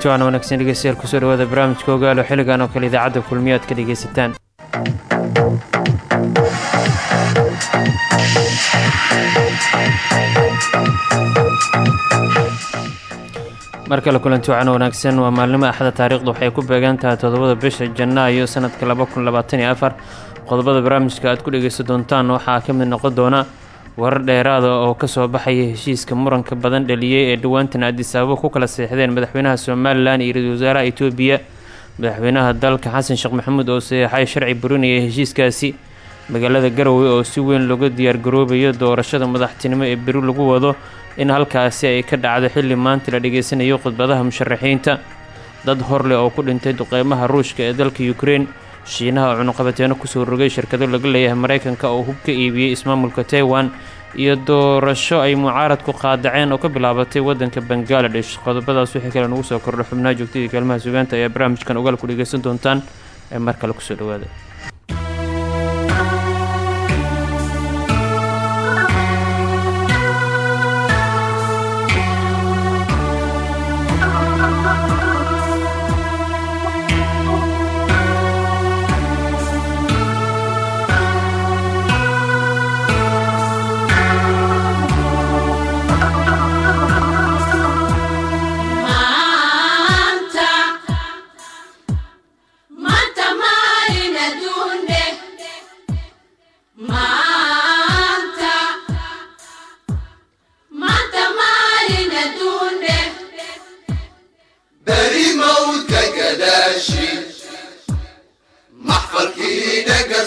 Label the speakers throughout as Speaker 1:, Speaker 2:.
Speaker 1: kulanti waana wanaagsan dhegeystayaal ku soo dhawaada barnaamijka ogaalo xilligan oo kale idaacadda kulmiyo aad ka kale kulanti wacan wanaagsan waa maalnimo axda taariikhdu waxay ku beegan tahay toddobada bisha janaayo sanadka laba kun labaatan iyo afar. Qodobada barnaamijka aad ku dhegeysan doontaan waxaa ka mid noqon doona warar dheeraada oo ka soo baxaya heshiiska muranka badan dhaliyey ee dhowaantan addis ababa ku kala seexdeen madaxweynaha somalilan iyo ra'iisul wasaaraha etoobiya madaxweynaha dalka xasan sheekh maxamuud oo saxeexay sharci burinaya heshiiskaasi. Magaalada garowe oo si weyn looga diyaargaroobayo doorashada madaxtinimo ee beri lagu wado in halkaasi ay ka dhacdo xilli maanta la dhageysanayo khudbadaha musharaxiinta. Dad horleh oo ku dhintay duqeymaha ruushka ee dalka ukrein shiinaha oo cunuqabateeno ku soo rogay shirkado laga leeyahay maraykanka oo hub ka iibiyey ismaamulka taiwan iyo doorasho ay mucaaradku qaadaceen oo ka bilaabatay waddanka bangaladesh qodobadaas wixii kale nugu soo kordho xubnaha joogtadii kaalmaha sugaanta ayaa barnaamijkan ogaal ku dhegeysan doontaan ee mar kale ku soo dhawaada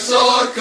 Speaker 2: Young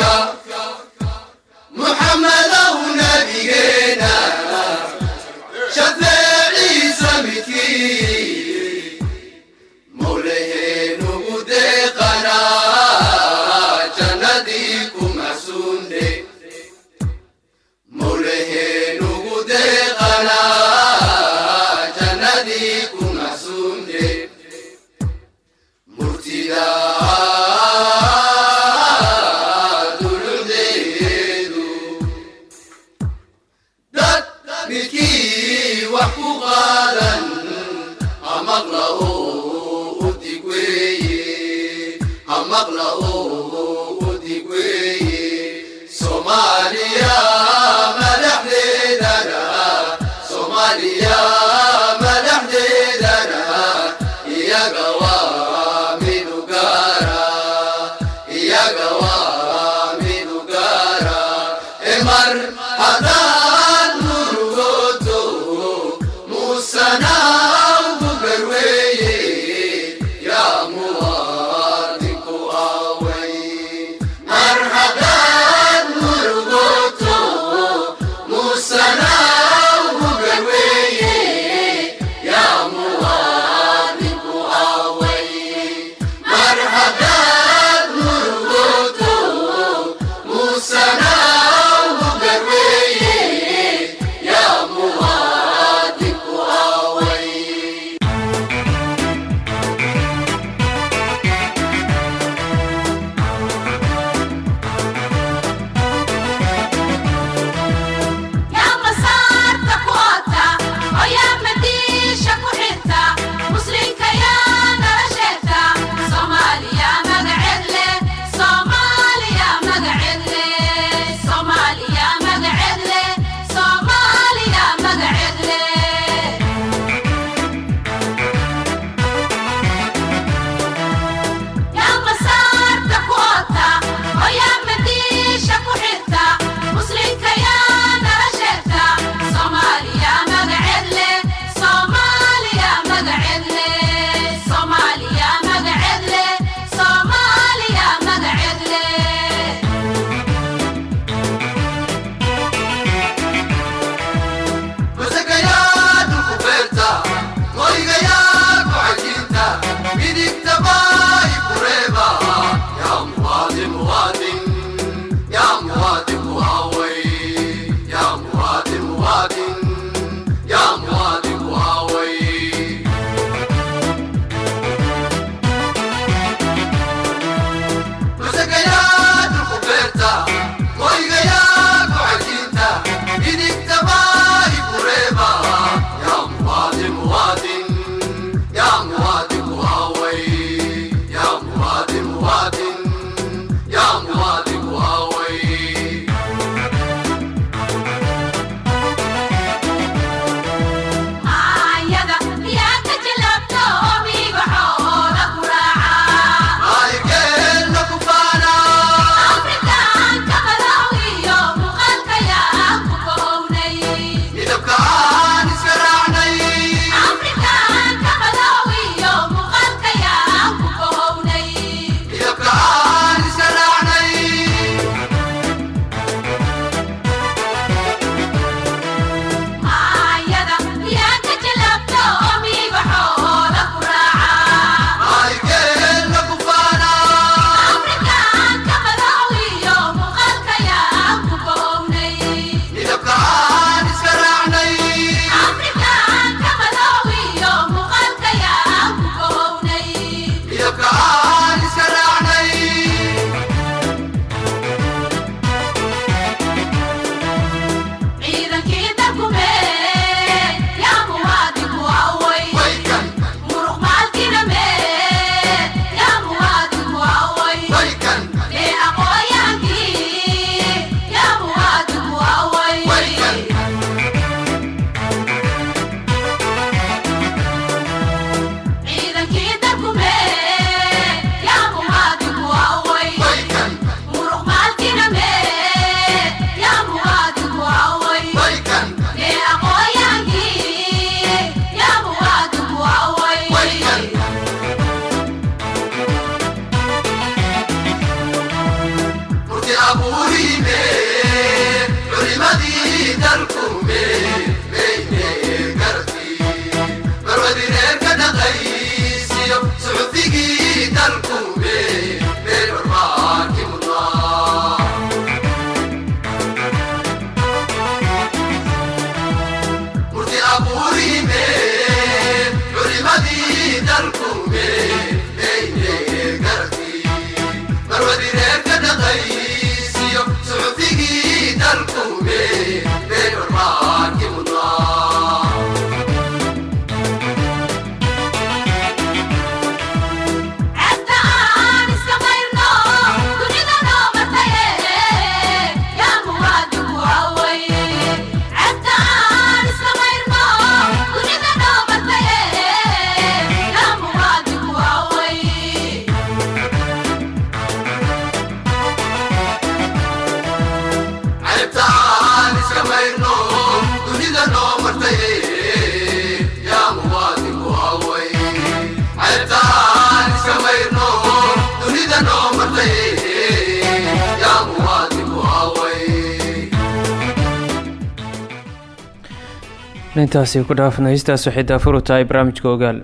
Speaker 1: intaasi ku dhaafna heystaas waxay daafur u tahay barnaamijka ogaal.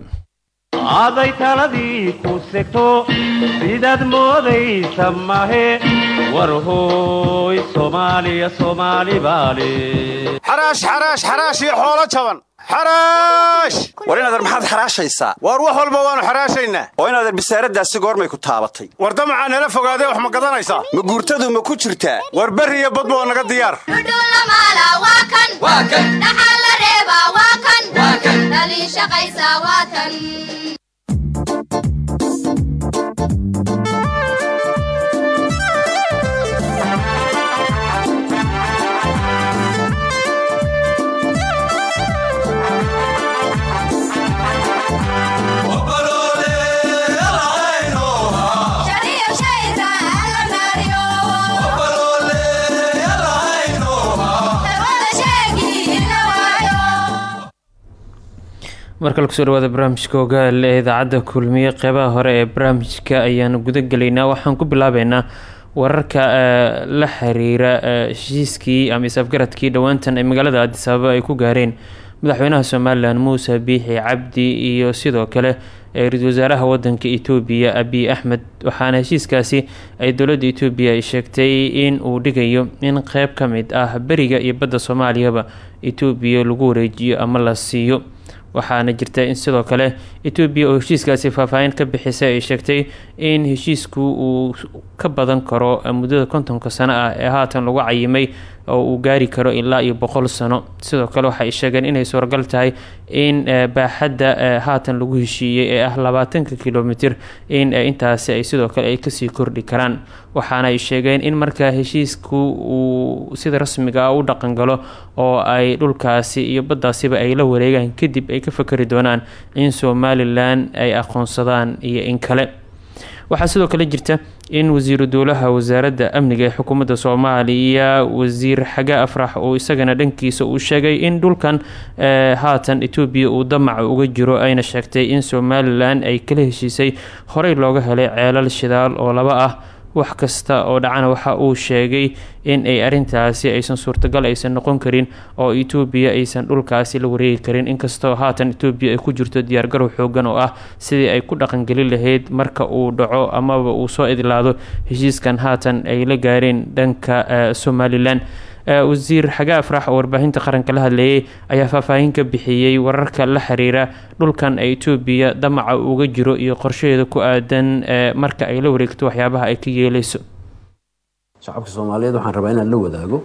Speaker 2: Aday taladii ku segto sidaad moodaysa mahe war hooy soomaaliya soomaali baale
Speaker 3: xaraash xaraash xaraash iyo xoolo jaban. Xaraash
Speaker 4: war inadeer maxaad xaraashaysaa?
Speaker 3: Waar wax walba waannu xaraashaynaa.
Speaker 4: Oo inadeer bisaaraddaasi goormay ku taabatay.
Speaker 3: War damacaa nala fogaadee wax ma gadanaysaa?
Speaker 4: Ma guurtadu ma ku jirtaa?
Speaker 3: War berri iyo badba waa naga diyaar
Speaker 1: markale ku soo dhawaada barnaamijka ogaal ee idaacadda kulmiye qeybaha hore ee barnaamijka ayaanu guda gelaynaa waxaan ku bilaabeynaa wararka la xiriira heshiiskii ama is-afgaradkii dhowaantan ee magaalada addis ababa ay ku gaareen madaxweynaha somalilan muuse biixi cabdi iyo sidoo kale ra'iisul wasaaraha wadanka etoobiya abiy axmed. Waxaana heshiiskaasi ay dowladda etoobiya ay sheegtay in uu dhigayo in qeyb ka mid ah beriga iyo badda soomaaliyaba etoobiya lagu wareejiyo ama la siiyo waxaana jirta in sidoo kale etoobiya oo heshiiskaasi faahfaahin ka bixisay ay sheegtay in heshiisku uu ka badan karo muddada kontonka sano ah ee haatan lagu cayimay oo uu gaari karo ilaa iyo boqol sano. Sidoo kale waxaay sheegeen inay suuragal tahay in baaxadda haatan lagu heshiiyey ee ah labaatanka kilomitir in intaasi ay sidoo kale ay ka sii kordhi karaan. Waxaana ay sheegeen in markaa heshiisku uu sida rasmiga ah u dhaqangalo oo ay dhulkaasi iyo baddaasiba ay la wareegaan kadib ay ka fakari doonaan in somalilan ay aqoonsadaan iyo in kale waxaa sidoo kale jirta in wasiiru dowlaha wasaaradda amniga ee xukuumadda soomaaliya wasiir xage afrax uu isagana dhankiisa uu sheegay in dhulkan haatan etoobiya uu damaca uga jiro ayna sheegtay in somalilan ay kala heshiisay horey looga helay ceelal shidaal oo laba ah wax kasta oo dhacana waxa uu sheegay in ay arintaasi aysan suurtagal aysan noqon karin oo etoobiya aysan dhulkaasi la wareegi karin. Inkastoo haatan etoobiya ay ku jirto diyaargarow xoogan oo ah sidii ay ku dhaqangeli lahayd marka uu dhaco amaba uu soo idlaado heshiiskan haatan ay la gaareen dhanka somalilan wasiir xage afrax oo warbaahinta qaranka la hadleeyay ayaa faahfaahin ka bixiyey wararka la xiriira dhulkan ay etoobiya damaca uga jiro iyo qorshaheeda ku aadan marka ay la wareegto waxyaabaha ay ka yeeleyso
Speaker 5: shacabka soomaaliyeed waxaan rabaa inaan la wadaago.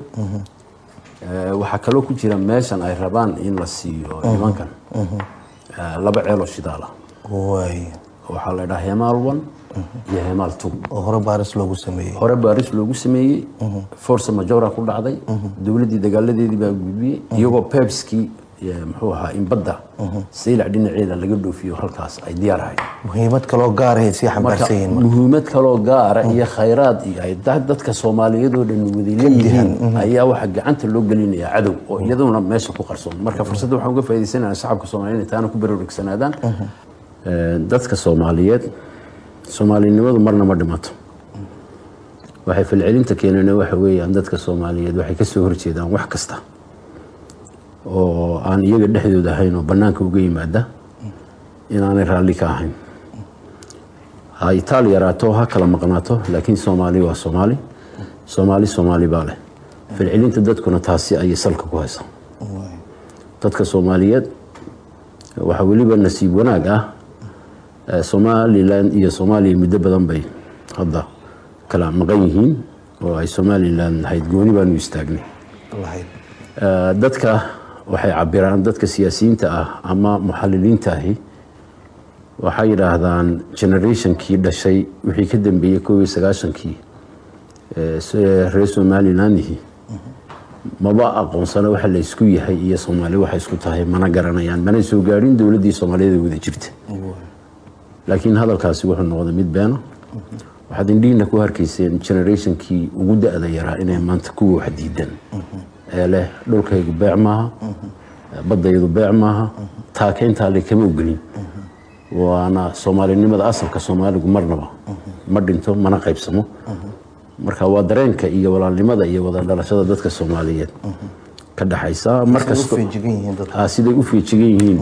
Speaker 5: Waxaa kaloo ku jira meeshan ay rabaan in la siiyo nimankan. Laba ceeloo shidaala. Waxaa la dhahaa hemaal one iyo hemaal two
Speaker 6: oo hore baaris loogu sameeyey.
Speaker 5: Hore baaris loogu sameeyey. Force majora ku dhacday. Dowladdii dagaaladeedii baa gudbiyey. Iyagoo pebskii muxuu ahaa in badda saylac dhinaceeda laga dhoofiyo halkaas ay diyaar ahayd
Speaker 6: muhiimad kaloo sii
Speaker 5: muhiimad gaara iyo khayraad iyo ay dadka soomaaliyeed oo dhan waday leeyihiin ayaa waxaa gacanta loo gelinayaa cadow oo iyaduna meesha ku qarsoon. Marka fursadda waxaan uga faa'iidaysanaya shacabka soomaaliyeed inay taana ku baraarugsanaadaan dadka soomaaliyeed soomaalinimadu marna ma dhimato. Waxay falcelinta keeneen waxa weeyaan dadka soomaaliyeed waxay ka soo horjeedaan wax kasta oo aan iyaga dhexdooda ahayn oo bannaanka uga yimaada inaanay raalli ka ahayn. Ha itaal yaraato ha kala maqnaato laakiin soomaali waa soomaali. Soomaali soomaali baa leh. Falcelinta dadkuna taasi ayay salka ku haysaa. Dadka soomaaliyeed waxaa weliba nasiib wanaag ah somalilan iyo soomaaliya muddo badan bay hadda kala maqan yihiin oo ay somalilan lahayd gooni baanu istaagnay Eh, dadka waxay cabiraan dadka siyaasiyiinta ah ama muxaliliinta ahi waxay yidhaahdaan generationkii dhashay wixii ka dambeeyey iyo sagaashankii. Eh, reer somalilandihi maba aqoonsana waxa la isku yahay iyo soomaali waxa isku tahay mana garanayaan. Manay soo gaadhin dowladdii soomaaliyeed ee wada jirta laakiin hadalkaasi wuxuu noqday mid beena waxaad indhihiina ku harkayseen generationkii ugu da-da yaraa inay maanta kuwa wax diidan ee leh dhulkaygu beec maaha baddaydu beec maaha taakeyntaa le kama ogelin waana soomaalinimada asalka soomaaligu marnaba ma dhinto mana qaybsamo. Marka waa dareenka iyo walaalnimada iyo wada dhalashada dadka soomaaliyeed ka
Speaker 6: u
Speaker 5: markasta siday u feejigan yihiin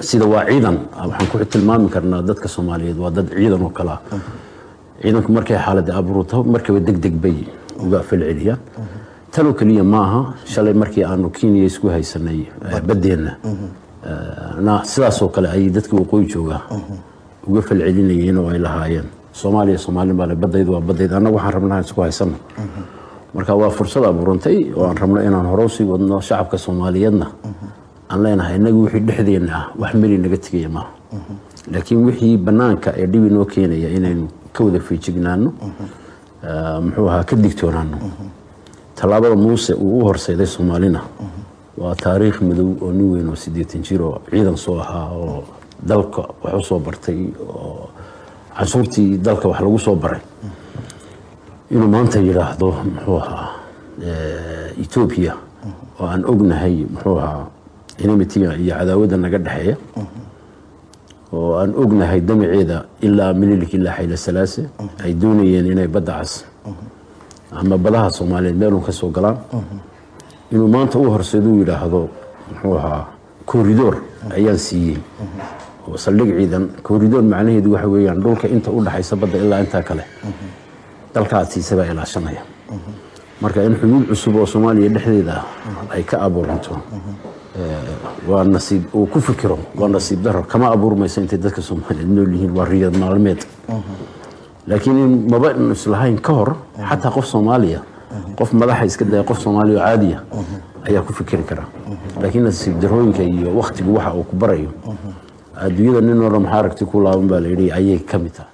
Speaker 5: sida waa ciidan ah, waxaan ku tilmaami karnaa dadka soomaaliyeed waa dad ciidan oo kale ah. Ciidanku markay xaaladda abuurto markaba deg deg bay uga falceliyaan tanoo keliya ma aha shalay markii aanu kenya isku haysanay eh, baddeenna eh, na sidaasoo kale ayay dadka waqooyi jooga. Uga falcelinayeen oo ay lahaayeen. Soomaaliya soomaali baa le baddaydu waa baddayda annagu waxaan rabnaa isku haysano marka waa fursad abuurantay oo aan rabno inaan hore u sii wadno shacabka soomaaliyeedna aan leenahay inagu wixii dhexdeenna ah wax meli naga tegaya maaha laakiin wixii bannaanka ee dhibi noo keenaya inaynu ka wada feejignaano muxuu ahaa ka digtoonaano tallaabada muuse uu u horseyday soomaalina. Waa taariikh madow oo nin weyn oo siddeetan jir oo ciidan soo ahaa oo dalka wax u bartay oo canshuurtii dalka wax lagu soo baray. Inuu maanta yidhaahdo muxuu ahaa etoobiya oo aan ognahay muxuu ahaa enimitiga iyo cadaawadda naga dhexeeya oo aan ognahay damaceeda ilaa mililik ilaa xayla salaase ay doonayeen inay badda cas ama badaha soomaaliyeed meelun ka soo galaan. Inuu maanta u horseedu yidhaahdo muxuu ahaa koridoor ayaan siiyey. Oo saldhig ciidan koridoor macnaheedu waxa weeyaan dhulka inta u dhaxaysa badda ilaa intaa kale dalka aad siisay baa ilaashanaya. Marka in xuduud cusub oo soomaaliya dhexdeeda ay ka abuuranto waa nasiib uu ku fikiro waa nasiib daro kama abuurmayso intay dadka soomaaliyeed nool yihiin waa riyad maalmeed. Laakiin in maba islahayn ka hor xataa qof soomaaliya qof madaxa iska daya qof soomaaliya oo caadiya ayaa ku fikiri kara. Laakiin nasiib darooyinka iyo waktigu waxa uu ku barayo. Adduunyada nin oo maxaa aragti ku laaban baa la yidhi ayay ka mid tahay.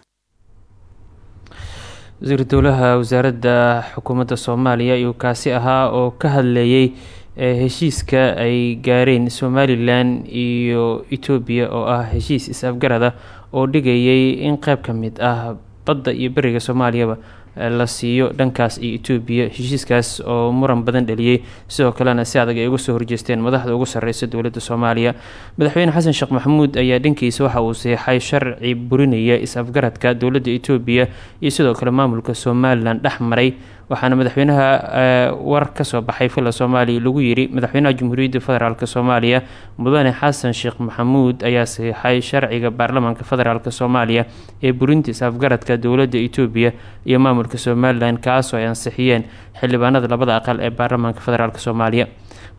Speaker 1: Wasiir dowlaha wasaaradda xukuumadda soomaaliya ayuu kaasi ahaa oo ka hadlayey ee heshiiska ay gaareen somalilan iyo etoobiya oo ah heshiis is-afgarada oo dhigayay in qeyb ka mid ah badda iyo beriga soomaaliyaba la siiyo dhankaas iyo etoobiya heshiiskaas oo muran badan dhaliyey sidoo kalena si adag ay uga soo horjeesteen madaxda ugu sarreysa dowladda soomaaliya. Madaxweyne xasan sheekh maxamuud ayaa dhankiisa waxa uu seexay sharci burinaya is-afgaradka dowladda etoobiya iyo sidoo kale maamulka somalilan dhex maray waxaana madaxweynaha eh, war ka soo baxay filla soomaaliya lagu yiri madaxweynaha jamhuuriyadda federaalk soomaaliya mudane xasan sheekh maxamuud ayaa saxiixay sharciga baarlamaanka federaalk soomaaliya ee burinta is-afgaradka dowladda etoobiya iyo maamulka somalilan kaasoo ay ansixiyeen xildhibaanada labada aqal ee baarlamaanka federaalk soomaaliya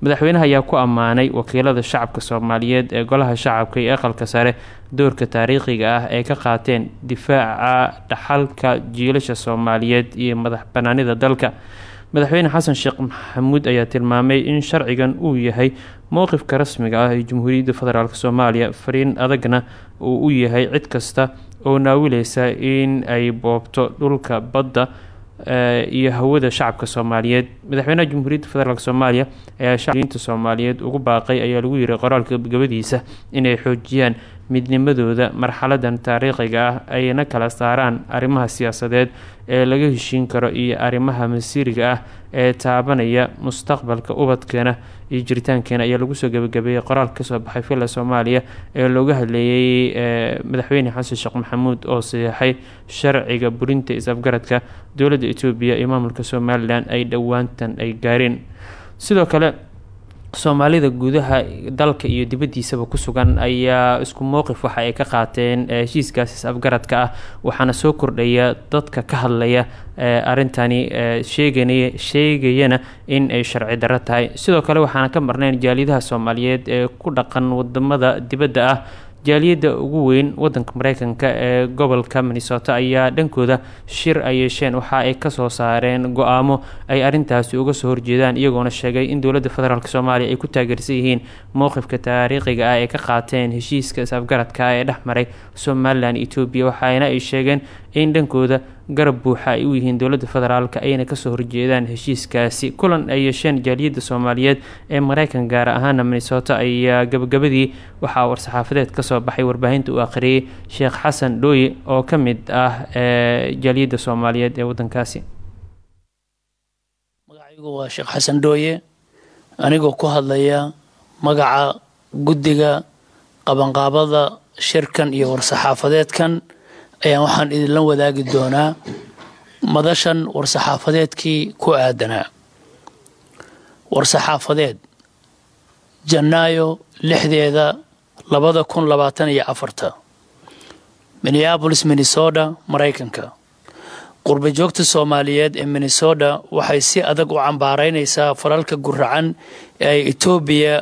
Speaker 1: madaxweynaha ayaa ku ammaanay wakiilada shacabka soomaaliyeed ee golaha shacabka iyo aqalka sare doorka taariikhiga ah ee ka qaateen difaaca dhaxalka jiilasha soomaaliyeed iyo madax banaanida dalka. Madaxweyne xasan sheekh maxamuud ayaa tilmaamay in sharcigan uu yahay mowqifka rasmiga ah ee jamhuuriyadda federaalk soomaaliya fariin adagna uu u yahay cid kasta oo naawileysa in ay boobto dhulka badda iyo hawada shacabka soomaaliyeed. Madaxweynaha jamhuuriyadda federaalk soomaaliya ayaa shacabinta soomaaliyeed ugu baaqay ayaa lagu yiri qoraalka gabagabadiisa inay xoojiyaan midnimadooda marxaladan taariikhiga ah ayna kala saaraan arrimaha siyaasadeed ee laga heshiin karo iyo arrimaha masiiriga ah ee taabanaya mustaqbalka ubadkeena iyo jiritaankeena. Ayaa lagu soo gabagabeeyey qoraal ka soo baxay villa soomaaliya ee looga hadleeyey eh, madaxweyne xasan sheekh maxamuud oo saxeixay sharciga burinta is-afgaradka dowladda etoobiya iyo maamulka somalilan ay dhowaantan ay gaareen. Sidoo kale soomaalida gudaha dalka iyo dibaddiisaba ku sugan ayaa isku mowqif waxa ay ka qaateen heshiiskaas is-afgaradka ah. Waxaana soo kordhaya dadka ka hadlaya arrintani sheeganaya sheegayana in ay sharci darro tahay. Sidoo kale waxaana ka marnayn jaaliyadaha soomaaliyeed ee ku dhaqan waddamada dibadda ah jaaliyadda ugu weyn wadanka mareykanka ee gobolka minnesota ayaa dhankooda shir ay yeesheen. Waxa ay ka soo saareen go'aamo ay arintaasi uga soo horjeedaan iyagoona sheegay in dowladda federaalk soomaaliya ay ku taageersan yihiin mowqifka taariikhiga ah ee ka qaateen heshiiska is-afgaradka ee dhex maray somalilan etoobiya waxaana ay sheegeen in dhankooda garab buuxa ay u yihiin dowladda federaalk ayna ka soo horjeedaan heshiiskaasi. Kulan ay yeesheen jaaliyadda soomaaliyeed ee mareykan gaar ahaana minnesota ayaa gabagabadii waxaa war-saxaafadeed ka soo baxay. Warbaahinta uu akhriyey sheekh xasan dhooye oo ka mid ah jaaliyadda soomaaliyeed ee wadankaasi
Speaker 7: magacaygu waa sheekh xasan dhooye anigoo ku hadlaya magaca guddiga qabanqaabada shirkan iyo war-saxaafadeedkan ayaan waxaan idinla wadaagi doonaa madashan war-saxaafadeedkii ku aadanaa. War-saxaafadeed janaayo lixdeeda labada kun labaatan iyo afarta. Minneabolis minnesota maraykanka. Qurba joogta soomaaliyeed ee minnesota waxay si adag u cambaaraynaysaa falalka guracan ee ay etoobiya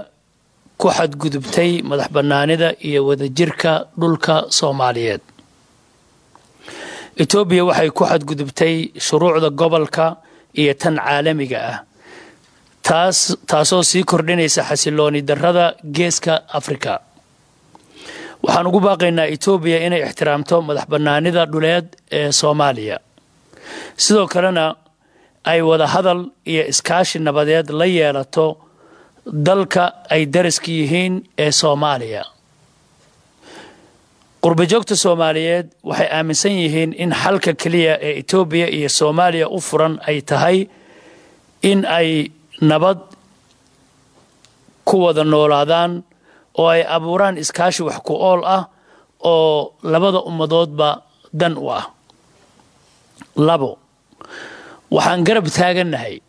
Speaker 7: ku xadgudubtay madax bannaanida iyo wadajirka dhulka soomaaliyeed etoobiya waxay ku xadgudubtay shuruucda gobolka iyo tan caalamiga ah taas taasoo sii kordhinaysa xasilooni darrada geeska afrika. Waxaan ugu baaqaynaa etoobiya inay ixtiraamto madax bannaanida dhuleed ee soomaaliya. Sidoo kalena ay wada hadal iyo iskaashi nabadeed la yeelato dalka ay dariska yihiin ee soomaaliya qurbajoogta soomaaliyeed waxay aaminsan yihiin in xalka keliya ee etoobiya iyo soomaaliya u furan ay tahay in ay nabad ku wada noolaadaan oo ay abuuraan iskaashi wax ku ool ah oo labada ummadoodba dan u ah. Labo waxaan garab taagannahay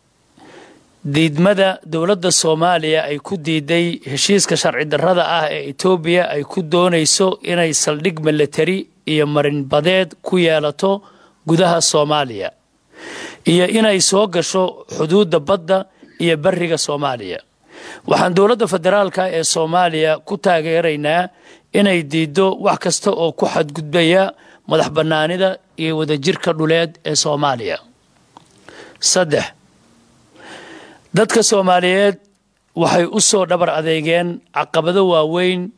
Speaker 7: diidmada dowladda soomaaliya ay ku diiday heshiiska sharci darrada ah ee etoobiya ay ku doonayso inay saldhig milatari iyo marinbadeed ku yeelato gudaha soomaaliya iyo inay soo gasho xuduudda badda iyo bariga soomaaliya. Waxaan dowladda federaalka ee soomaaliya ku taageeraynaa inay diiddo wax kasta oo ku xadgudbaya madax bannaanida iyo wadajirka dhuleed ee soomaaliya. Saddex dadka soomaaliyeed waxay u soo dhabar adeegeen caqabado waaweyn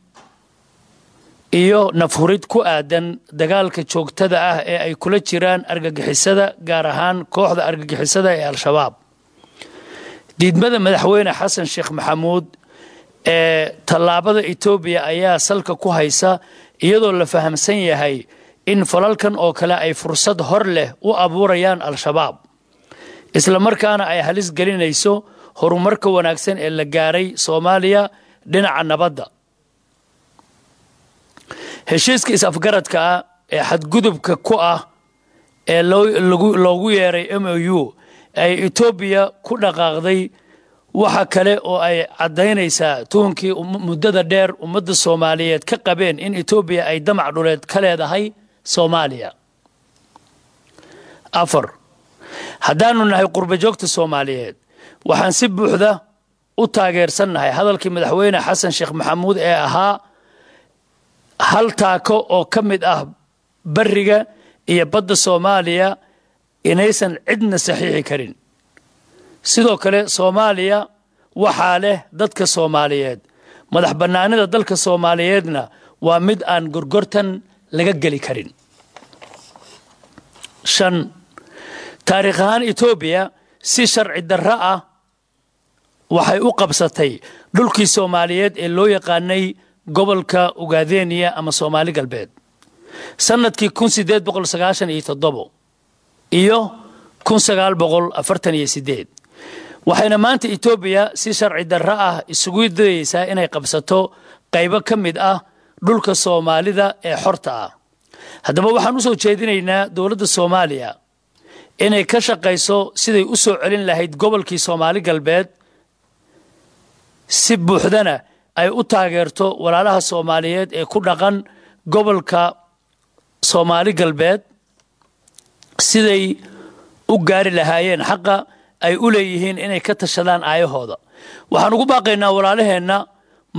Speaker 7: iyo nafhurid ku aadan dagaalka joogtada ah ee ay kula jiraan argagixisada gaar ahaan kooxda argagixisada ee al-shabaab. Diidmada madaxweyne xasan sheekh maxamuud ee tallaabada etoobiya ayaa salka ku haysa iyadoo la fahamsan yahay in falalkan oo kale ay fursad hor leh u abuurayaan al-shabaab islamarkaana ay halis gelinayso horumarka wanaagsan ee la gaaray soomaaliya dhinaca nabadda. Heshiiska is-afgaradka ah ee xadgudubka ku ah ee loogu yeeray m o u ay etoobiya ku dhaqaaqday waxa kale oo ay caddaynaysaa tuhunkii muddada dheer ummadda soomaaliyeed ka qabeen in etoobiya ay damac dhuleed ka leedahay soomaaliya. Afar haddaanu nahay qurbajoogta soomaaliyeed waxaan si buuxda u taageersannahay. Hadalkii madaxweyne xasan sheekh maxamuud ee ahaa hal taako oo ka mid ah bariga iyo badda soomaaliya inaysan cidna saxiixi karin. Sidoo kale soomaaliya waxaa leh dadka soomaaliyeed. Madax bannaanida dalka soomaaliyeedna waa mid aan gorgortan laga geli karin taariikh ahaan etoobiya si sharci darro ah waxay u qabsatay dhulkii soomaaliyeed ee loo yaqaanay gobolka ugaadeniya ama soomaali galbeed. Sannadkii kun sideed boqol sagaashan iyo toddobo iyo kun sagaal boqol afartan iyo sideed waxayna maanta etoobiya si sharci darro ah isugu dayeysaa inay qabsato qaybo ka mid ah dhulka soomaalida ee xorta ah. Haddaba waxaan u soo jeedinaynaa dowladda soomaaliya inay ka shaqayso siday u soo celin lahayd gobolkii soomaali galbeed si buuxdana ay u taageerto walaalaha soomaaliyeed ee ku dhaqan gobolka soomaali galbeed siday u gaari lahaayeen xaqa ay u leeyihiin inay ka tashadaan aayahooda. Waxaan ugu baaqaynaa walaalaheenna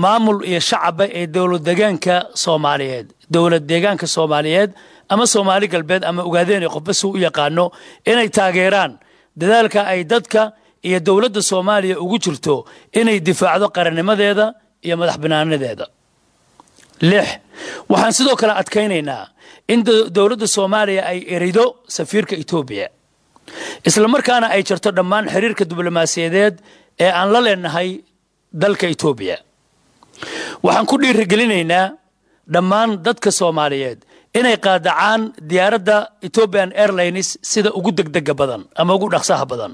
Speaker 7: maamul iyo shacaba ee dowlad deegaanka soomaaliyeed dowlad deegaanka soomaaliyeed ama soomaali galbeed ama ogaadeen qofba si u yaqaano inay taageeraan dadaalka ay dadka iyo dowladda soomaaliya ugu jirto inay difaacdo qarannimadeeda iyo madax banaanadeeda lix waxaan sidoo kale adkaynaynaa in dowladda soomaaliya ay erido safiirka etoobiya isla markaana ay jarto dhammaan xiriirka diblomaasiyadeed ee aan la leenahay dalka etoobiya waxaan ku dhiirigelinaynaa dhammaan dadka soomaaliyeed inay qaadacaan diyaaradda ethiopian airlines sida ugu degdega badan ama ugu dhaqsaha badan.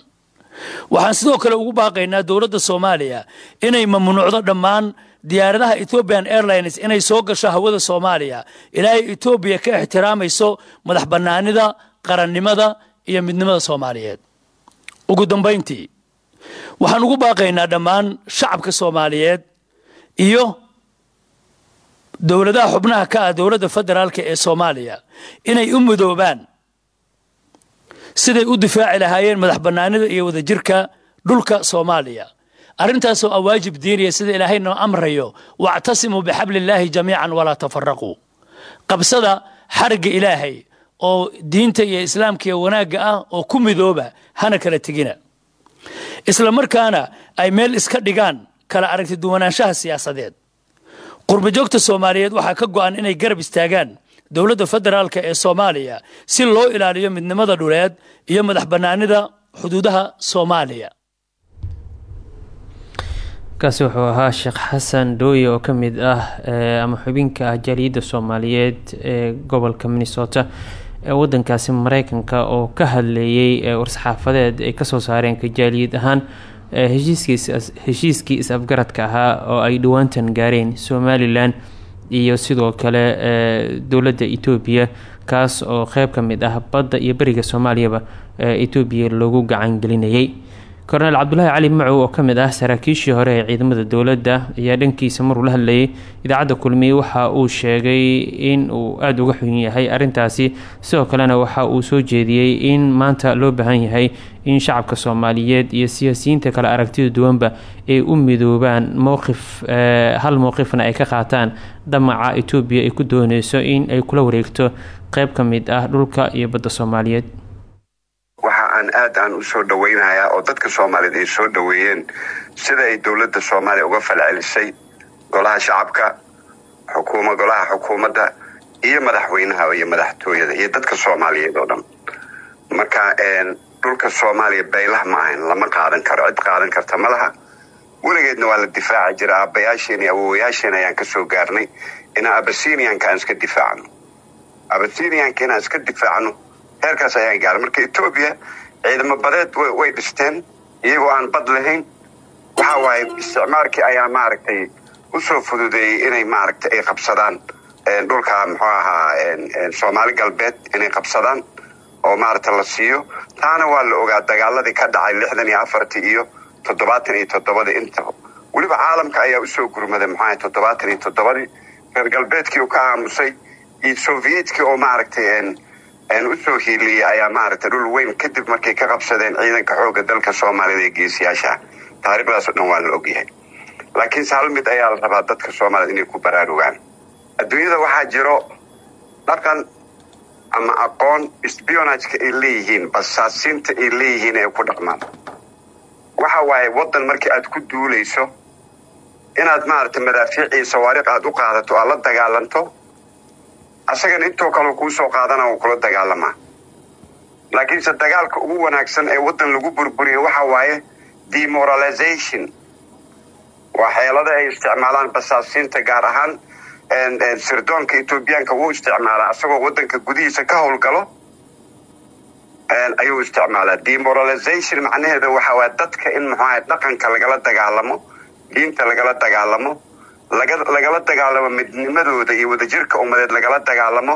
Speaker 7: Waxaan sidoo kale ugu baaqaynaa dowladda soomaaliya inay mamnuucdo dhammaan diyaaradaha ethiopian airlines inay soo gasho hawada soomaaliya. Ilaahay etoobiya ka ixtiraamayso madax bannaanida qarannimada iyo midnimada soomaaliyeed. Ugu dambayntii waxaan ugu baaqaynaa dhammaan shacabka soomaaliyeed iyo dowladaha xubnaha ka ah dowladda federaalk ee soomaaliya inay u midoobaan siday u difaaci lahaayeen madax bannaanida iyo wadajirka dhulka soomaaliya. Arrintaasoo ah waajib diiniya sida ilaahay noo amrayo wactasimuu bixabli illaahi jamiican walaa tafaraquu qabsada xarigga ilaahay oo diinta iyo islaamka iyo wanaagga ah oo ku midooba hana kala tegina. Isla markaana ay meel iska dhigaan kala aragti duwanaanshaha siyaasadeed qurbajoogta soomaaliyeed waxaa ka go'an inay garab istaagaan dowladda federaalka ee soomaaliya si loo ilaaliyo midnimada dhuleed iyo madax bannaanida xuduudaha soomaaliya.
Speaker 1: Kaasi wuxuu ahaa sheekh xasan dhooye oo ka mid ah ama xubinka ah jaaliyadda soomaaliyeed ee gobolka minnesota. Ee wadankaasi mareykanka oo ka hadleeyey war-saxaafadeed ay ka soo saareen ka jaaliyad ahaan heshiiskii is-afgaradka ahaa oo ay dhowaantan gaareen somalilan iyo sidoo kale dowladda etoobiya kaas oo qeyb ka mid ah badda iyo beriga soomaaliyaba etoobiya loogu gacan korneel cabdulaahi cali macow oo ka mid ah saraakiishii hore ee ciidamada dowladda ayaa dhankiisa maruu la hadlayay idaacadda kulmiye. Waxa uu sheegay in uu aada uga xun yahay arintaasi sidoo kalena waxa uu soo jeediyey in maanta loo baahan yahay in shacabka soomaaliyeed iyo siyaasiyiinta kale aragtida duwanba ay u midoobaan mowqif hal mowqifna ay ka qaataan. Damaca etoobiya ay ku dooneyso in ay kula wareegto qeyb ka mid ah dhulka iyo badda soomaaliyeed
Speaker 8: waxa aan aad aan u soo dhaweynayaa oo dadka soomaaliyeed ay soo dhaweeyeen sida ay dowladda soomaaliya uga falcelisay golaha shacabka xukuma golaha xukuumadda iyo madaxweynaha iyo madaxtooyada iyo dadka soomaaliyeed oo dhan. Marka dhulka soomaaliya baylah ma ahayn lama qaadan karo cid qaadan karta ma laha. Weligeedna waa la difaaci jira aabbayaasheen iyo awowayaasheen ayaan ka soo gaarnay inaan abasiniyanka aan iska difaacno. Abasiniyanka inaan iska difaacno heerkaas ayaan gaaray. Marka etoobiya ciidamo badeed way dhisteen. Iyagoo aan bad lahayn. Waxa waaye isticmaalkii ayaa maaragtay u soo fududeeyey inay maaragtay ay qabsadaan. Dhulka muxuu ahaa soomaali galbeed inay qabsadaan oo maaragta la siiyo. Taana waa la ogaa dagaaladii ka dhacay lixdan iyo afartii iyo toddobaatan iyo toddobadii inta. Weliba caalamka ayaa u soo gurmaday muxuu ahay toddobaatan iyo toddobadii. Reer galbeedkii uu ka aamusay iyo soviyedkii oo maaragtay u soo hiiliyey ayaa maaragtay dhul weyn kadib markay ka qabsadeen ciidanka xooga dalka soomaaliyada ee geesiyaasha. Taariikhdaas o dhan waa la ogyahay laakiinse hal ayaa la rabaa dadka soomaaliyed inay ku baraarugaan. Adduunyada waxaa jiro dhaqan ama aqoon spionageka ay leeyihiin basaasiinta ay leeyihiin ee ku dhaqmaan. Waxa waaye waddan markii aad ku duulayso inaad maaragtay madaafiic iyo sawaariikh aad u qaadato aad la dagaalanto asagana intoo kale kuu soo qaadana uu kula dagaalamaa laakiinse dagaalka ugu wanaagsan ee waddan lagu burburiyo waxa waaye demoralization. Waa xeelada ay isticmaalaan basaasiinta gaar ahaan sirdoonka etoobiyaanka wuu isticmaalaa asagoo waddanka gudihiisa ka howlgalo ayuu isticmaalaa. Demoralization macnaheeda waxa waaya dadka in muxuaha dhaqanka lagala dagaalamo diinta lagala dagaalamo lagala dagaalamo midnimadooda iyo wadajirka ummadeed lagala dagaalamo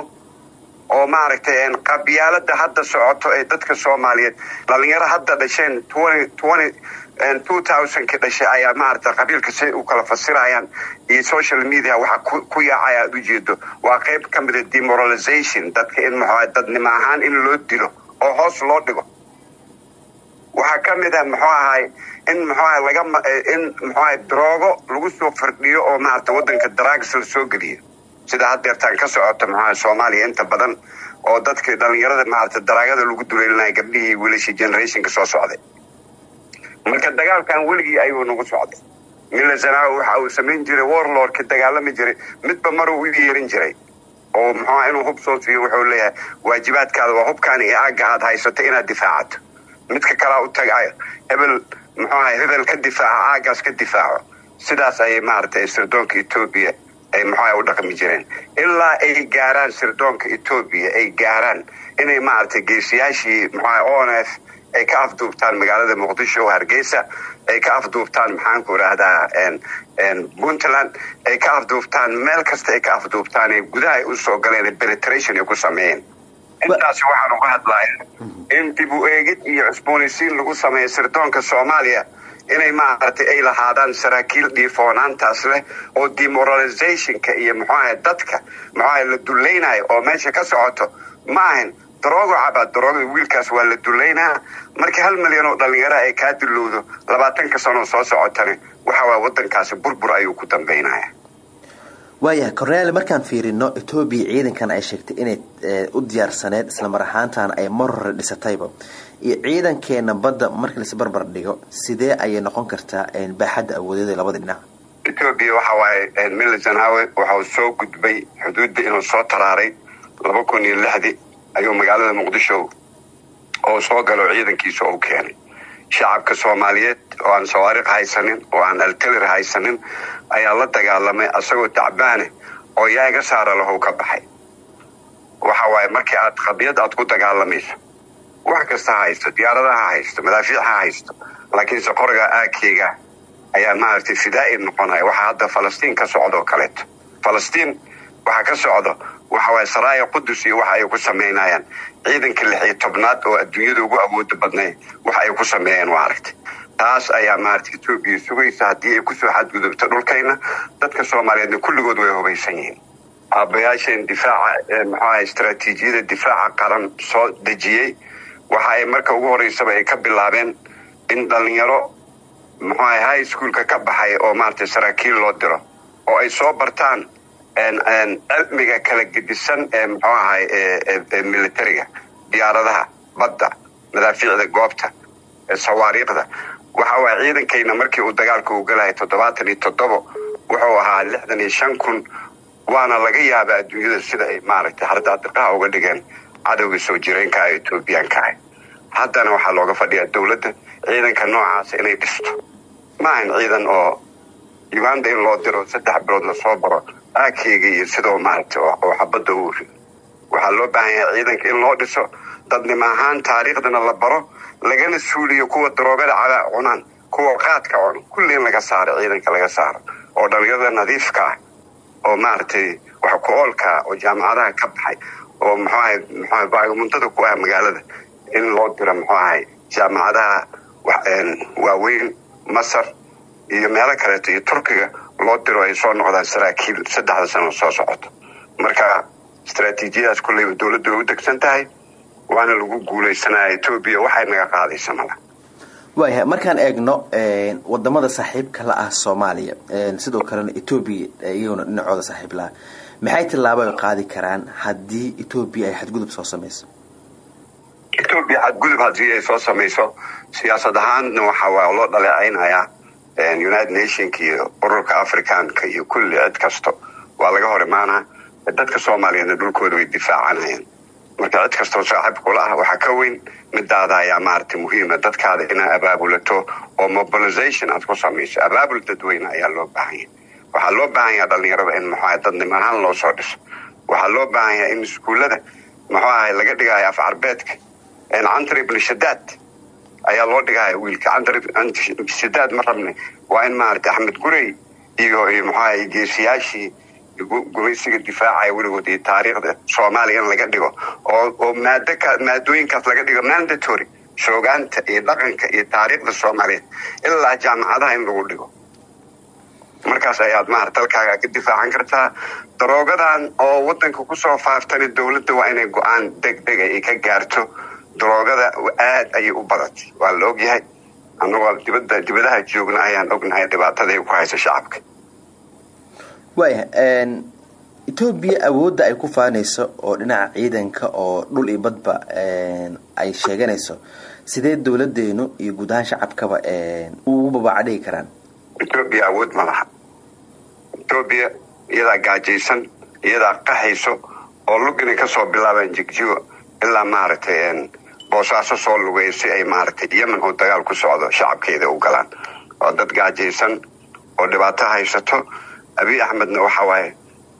Speaker 8: oo maaragtay qabyaalada hadda socoto ee dadka soomaaliyeed dhalinyaro hadda dhasheen ki dhashay ayaa maarata qabiilka si u kala fasirayaan iyo social media waxa ku yaacaya aad ujeedo waa qayb ka mida demoralization dadka in muxuu dadnimo ahaan in loo dilo oo hoos loo dhigo waxaa ka mid ah muxuu ahay in muxuu ahay laga in muxuu ahay droogo lagu soo fardhiyo oo maarata waddanka drugs la soo geliyo. Sida haddeertaan ka socota muxuu ahay soomaaliya inta badan oo dadka dhalinyarada maarata daraagada lagu duleelinaya gabdhihii wiilashii generationka soo socday. Marka dagaalkan weligii ayuu nagu socday. Mila zanaawi waxa uu samayn jiray warlordka dagaalami jiray. Midba maruu u yeerin jiray. Oo muxuuha inuu hub soo siiyo wuxuu leeyahay waajibaadkaada waa hubkaan iyo aagga aad haysato inaad difaacato midka kalea u tagayo hebel muxuuha hebel ka difaaca aaggaas ka difaaco. Sidaas ayay maaragtay sirdoonka etoobiya ay muxuuha u dhaqmi jireen. Ilaa ay gaaraan sirdoonka etoobiya ay gaaraan inay maaragtay geesiyaashii muxuuha o n f ay ka afduubtaan magaalada muqdisho hargeysa ay ka afduubtaan maxaanku idhaahdaa puntland ay ka afduubtaan meel kasta ay ka afduubtaan ee gudaha ay u soo galeen penetration ay ku sameeyeen intaasi waxaan uga hadlaya in dib u eegid iyo cusboonaysiin lagu sameeyo sirdoonka soomaaliya inay maaragtay ay lahaadaan saraakiil dhiifoonaantaas leh oo demoralizationka iyo muxuaha dadka muxuaha la dulaynayo oo meesha ka socoto ma ahan daroogo cabaa daroogada wiilkaas waa la dulaynaa marka hal milyan oo dhallinyara ay kaa dulowdo labaatanka sanoo soo socotani waxa waay waddankaasi burbur ayuu ku dambaynaya
Speaker 9: waayahay korneel markaan fiirino etoobiya ciidankan ay sheegtay inay u diyaarsaneed isla mar ahaantaana ay mar hore dhisatayba iyo ciidankeena badda marka barbar dhigo sidee ayay noqon kartaa baaxadda awoodeeda labada dhinac?
Speaker 8: Etoobiya waxa waaye mila zanhawe waxau soo gudbay xuduudda inuu soo taraaray laba kun iyo lixdii ayuu magaalada muqdisho oo soo galo ciidankiisa oo u keenay shacabka soomaaliyeed oo aan sawaariq haysanin oo aan altelir haysanin ayaa la dagaalamay asagoo tacbaane oo yaa iga saara lahow ka baxay. Waxa waaye markii aad qadiyad aad ku dagaalamayso wax kasta ha haysto diyaarada ha haysto madaafiic ha haysto laakiinse qoriga aagkeyga ayaa maaragtay fidaa'in noqonaya. Waxaa hadda falastiin ka socdoo kaleeto. Falastiin waxaa ka socdo waxa waaye saraaya qudus iyo waxa ay ku samaynayaan ciidanka lix iyo tobnaad oo adduunyada ugu awooda badnay waxa ay ku sameeyeen waa aragtay. Taas ayaa maaragtay etoobiya sugaysa haddii ay ku soo xadgudubto dhulkayna dadka soomaaliyeedna kulligood way hubaysan yihiin. Aabayaasheen difaaca muxuaha istaraatiijiyada difaaca qaran soo dejiyey. Waxa ay marka ugu horeysaba ay ka bilaabeen in dhalinyaro muxuaha high schoolka ka baxay oo maaragtay saraakiil loo diro oo ay soo bartaan cilmiga kala gedisan ee muxuu ahay militariga diyaaradaha badda madaafiicda goobta sawaariikhda waxa waay ciidankayna markii uu dagaalka u galaya toddobaatan iyo toddobo wuxuu ahaa lixdan iyo shan kun waana laga yaabaa adduunyada sida ay maaragtay hardaadiqaha uga dhigeen cadowga soo jireenka ah etoobiyaanka ah. Haddana waxaa looga fadhiyaa dowladda ciidanka noocaasa inay dhisto. Ma ahan ciidan oo uganda in loo diro saddex bilood la soo baro aakeyga iyo sidoo maaragtay oo xabadda u waxaa loo baahan yahay ciidanka in loo dhiso dadnimo ahaan taariikhdana la baro lagana suuliyo kuwa daroogada cabaa cunaan kuwa qaadka cuno kulli in laga saaro ciidanka laga saaro. Oo dhalinyarada nadiifka ah. Oo maaragtay wax ku oolka oo jaamacadaha ka baxay oo muxuahay muxuahay baagamuntada ku ah magaalada. In loo diro muxuu ahay jaamacadaha waaweyn masar iyo meelo kaleeto iyo turkiga loo diro ay soo noqdaan saraakiil saddexda sano soo socoto marka istaraatiijiyadaas kulleyba dowladdu way u degsan tahay waana lagu guulaysanaya etoobiya waxay naga qaadaysa mala.
Speaker 9: Waayahay markaan eegno waddamada saaxiibka la ah soomaaliya sidoo kalena etoobiya iyaguna dhinacooda saaxiib laha maxay tillaabo ay qaadi karaan haddii etoobiya ay xadgudub soo samayso?
Speaker 8: Etoobiya xadgudub haddii ay soo samayso siyaasad ahaanna waxa waa loo dhaleecaynayaa united nationka iyo ururka africanka iyo kulli cid kasto. Waa laga hor imaanaa dadka soomaaliyeedna dhulkooda way difaacanayaan marka cid kastoo saaxiib kula ah waxaa ka weyn midaada ayaa maaragtay muhiima dadkaada inaad abaabulato oo mobilization aad ku samayso. Abaabul dadweyne ayaa loo baahan yahay. Waxaa loo baahan yaha dhalinyarada in muxuu ahay dadnimo ahaan loo soo dhiso. Waxaa loo baahan yahay in iskuullada muxuu ahay laga dhigayo af carbeedka shadaad ayaa loo dhigaya wiilka. Shadaad ma rabne. Waa in maaragtay axmed gurey iyo muxuahay geesiyaashii gumaysiga difaacaya weligood iyo taariikhda soomaaliya in laga dhigo. Oo oo maado maadooyinkaas laga dhigo mandatory soogaanta iyo dhaqanka iyo taariikhda soomaaliyeed ilaa jaamacadaha in lagu dhigo. Markaas ayaad maarata dalkaaga ka difaacan kartaa. Daroogadan oo wadanka ku soo faaftana dowladda waa inay go'aan degdega ay ka gaarto daroogada aad ayay u badatay. Waa la ogyahay. Annagoo dibada dibadaha joogna ayaan ognahay dhibaatada ay ku haysa shacabka.
Speaker 9: Waayahay etoobiya awoodda ay ku faanayso oo dhinaca ciidanka oo dhul iyo badba ay sheeganayso sidee dowladeenu iyo guud ahaan shacabkaba ugu babaacadhigi karaan?
Speaker 8: Etoobiya awood ma laha. Etoobiya iyadaa gaajaysan iyadaa qaxayso oo lugina ka soo bilaabaan jigjigo ilaa maaragtay boosaaso soo lugay si ay maaragtay yemen oo dagaal ku socdo shacabkeeda u galaan. Oo dad gaajaysan oo dhibaato haysato. Abiy axmedna waxa waaye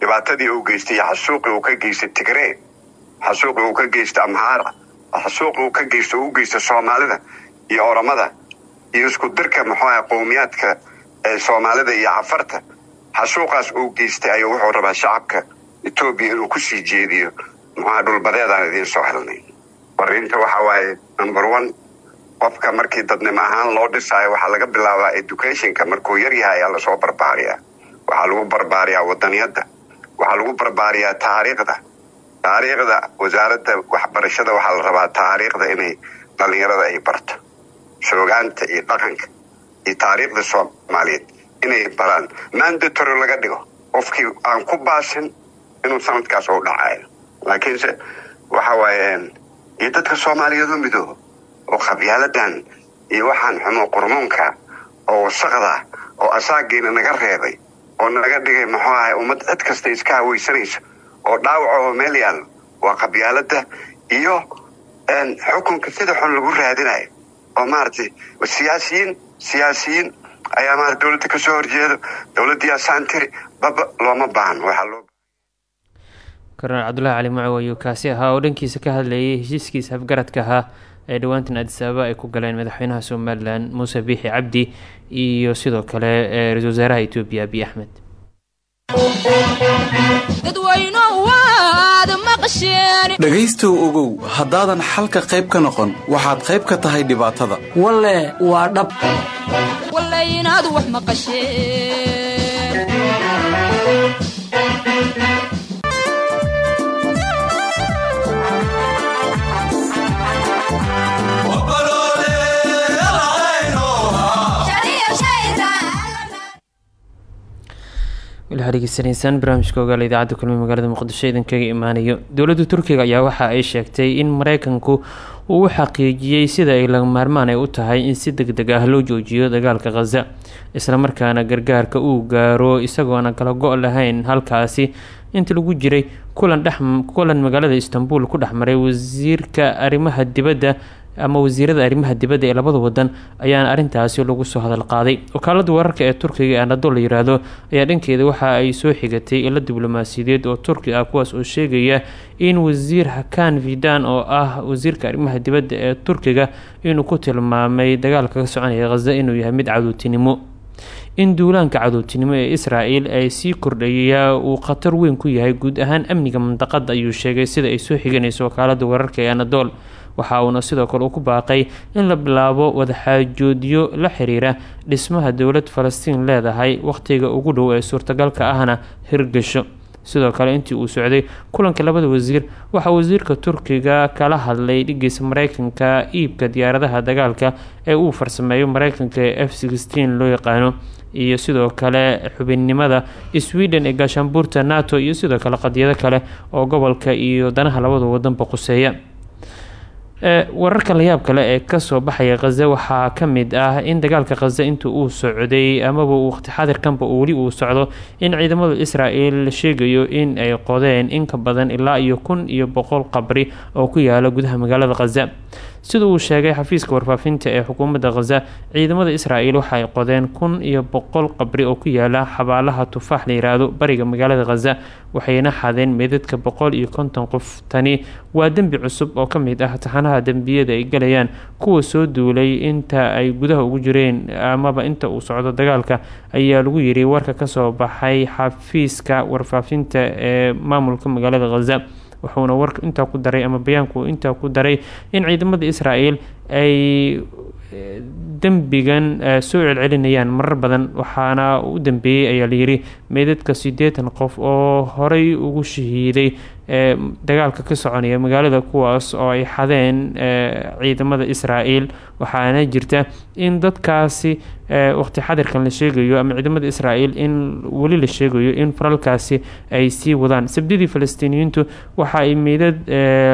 Speaker 8: dhibaatadii uu geystay iyo xasuuqii uu ka geystay tigree xasuuqii uu ka geystay amhaara xasuuqii uu ka geysta u geysta soomaalida iyo oramada iyo isku dirka muxuuaha qowmiyaadka ee soomaalida iyo cafarta. Xasuuqaas uu geystay ayuu wuxuu rabaa shacabka etoobiya inuu ku sii jeediyo. Muxuaha dhulbadeedaan idiin soo helnay fariinta waxa waaye number one qofka markii dadnimo ahaan loo dhisaayo waxaa laga bilaabaa educationka. Markuu yar yahay ayaa la soo barbaariyaa. Waxaa lagu barbaariyaa wadaniyadda. Waxaa lagu barbaariyaa taariikhda. Taariikhda wasaaradda waxbarashada waxaa la rabaa taariikhda inay dhallinyarada ay barto. Soogaanta iyo dhaqanka iyo taariikhda soomaaliyeed inay baraan. Mandatory laga dhigo. Qofkii aan ku baasin inuu sanadkaas u dhacayo. Laakiinse waxa waaye iyo dadka soomaaliyeed u midoobo oo qabyaaladan iyo waxaan xumo qurmuunka oo wasaqda oo asaagiina naga reebay oo naga dhigay muxuu ahay ummad cid kasta iska hawaysanayso oo dhaawaco meel yaallo waa qabyaalada iyo xukunka sida xun lagu raadinayo. Oo maaragtay siyaasiyiin siyaasiyiin ayaa maarata dowladda ka soo horjeedo dowladdii asaantiri baba looma baahno waxaa loo
Speaker 1: korneel cabdulaahi cali macow ayuu kaasi ahaa oo dhankiisa ka hadlayay heshiiskiisa afgaradka ahaa ee dhowaantan adis ababa ay ku galeen madaxweynaha somalilan muuse biixi cabdi iyo sidoo kale ra'isul wasaaraha etoobiya abiy axmed
Speaker 10: dhegaystow ogow haddaadan xalka qayb ka noqon waxaad qayb ka tahay dhibaatada.
Speaker 11: Walle waa dhab.
Speaker 12: Inaad wax maqasheen
Speaker 1: waxaa dhegeysanaysaan barnaamijka ogaala idaacadda kulmi magaalada muqdisho idankaga imaanayo. Dowladda turkiga ayaa waxa ay sheegtay in mareykanku uu u xaqiijiyey sida ay laga maarmaan u tahay in si deg deg ah loo joojiyo dagaalka khaza islamarkaana gargaarka uu gaaro isagoona kala go' lahayn halkaasi. Inta lagu jiray kulan dhex kulan magaalada istanbul ku dhex maray wasiirka arrimaha dibadda ama wasiirada arrimaha dibadda ee labada wadan ayaana arrintaasi lagu soo hadal qaaday. Wakaalada wararka ee turkiga ee anadol la yiraahdo ayaa dhankeeda waxa ay soo xigatay ilo diblomaasiyadeed oo turki ah kuwaas oo sheegaya in wasiir hakan vidan oo ah wasiirka arrimaha dibadda ee turkiga inuu ku tilmaamay dagaalka ka soconaya khaza inuu yahay mid cadowtinimo in duulaanka cadowtinimo ee israel ay sii kordhayaa uu khatar weyn ku yahay guud ahaan amniga mandaqada ayuu sheegay sida ay soo xiganayso wakaalada wararka ee anadol waxa uuna sidoo kale uu ku baaqay in la bilaabo wadaxaajoodyo la xiriira dhismaha dowlad falastiin leedahay wakhtiga ugu dhow ee suurtagalka ahna hirgasho. Sidoo kale intii uu socday kulanka labada wasiir waxaa wasiirka turkiga kala hadlay dhigiisa mareykanka iibka diyaaradaha dagaalka ee uu farsameeyo mareykanka f sixteen loo yaqaano iyo sidoo kale xubinnimada sweden ee gaashaanbuurta nato iyo sidoo kale qadiyado kale oo gobolka iyo danaha labada wadanba quseeya wararka layaab kale ee ka soo baxaya khaza waxaa ka mid ah in dagaalka khaza inta uu socday amaba waqti xadirkanba weli uu socdo in ciidamada israel la sheegayo in ay qodeen in ka badan ilaa iyo kun iyo boqol qabri oo ku yaalla gudaha magaalada khaza sida uu sheegay xafiiska warfaafinta ee xukuumadda khaza ciidamada israel waxaay qodeen kun iyo boqol qabri oo ku yaalla xabaalaha tufaax la yiraahdo bariga magaalada khaza waxayna xadeen meedadka boqol iyo konton qof. Tani waa dembi cusub oo ka mid ah taxanaha dembiyada ay galayaan kuwa soo duulay inta ay gudaha ugu jireen amaba inta uu socdo dagaalka ayaa lagu yiri warka ka soo baxay xafiiska warfaafinta ee maamulka magaalada khaza wuxuuna warka intaa ku daray ama bayaanku intaa ku daray in ciidamada israel ay dembigan soo celcelinayaan marar badan waxaana u dambeeyey ayaa layiri meydadka siddeetan qof oo horey ugu shahiiday ee dagaalka ka soconaya magaalada kuwaas oo ay xadeen ciidamada israael waxaana jirta in dadkaasi waqti xadirkan la sheegayo ama ciidamada israael in weli la sheegayo in faralkaasi ay sii wadaan. Sabdidii falastiiniyiintu waxa ay meydad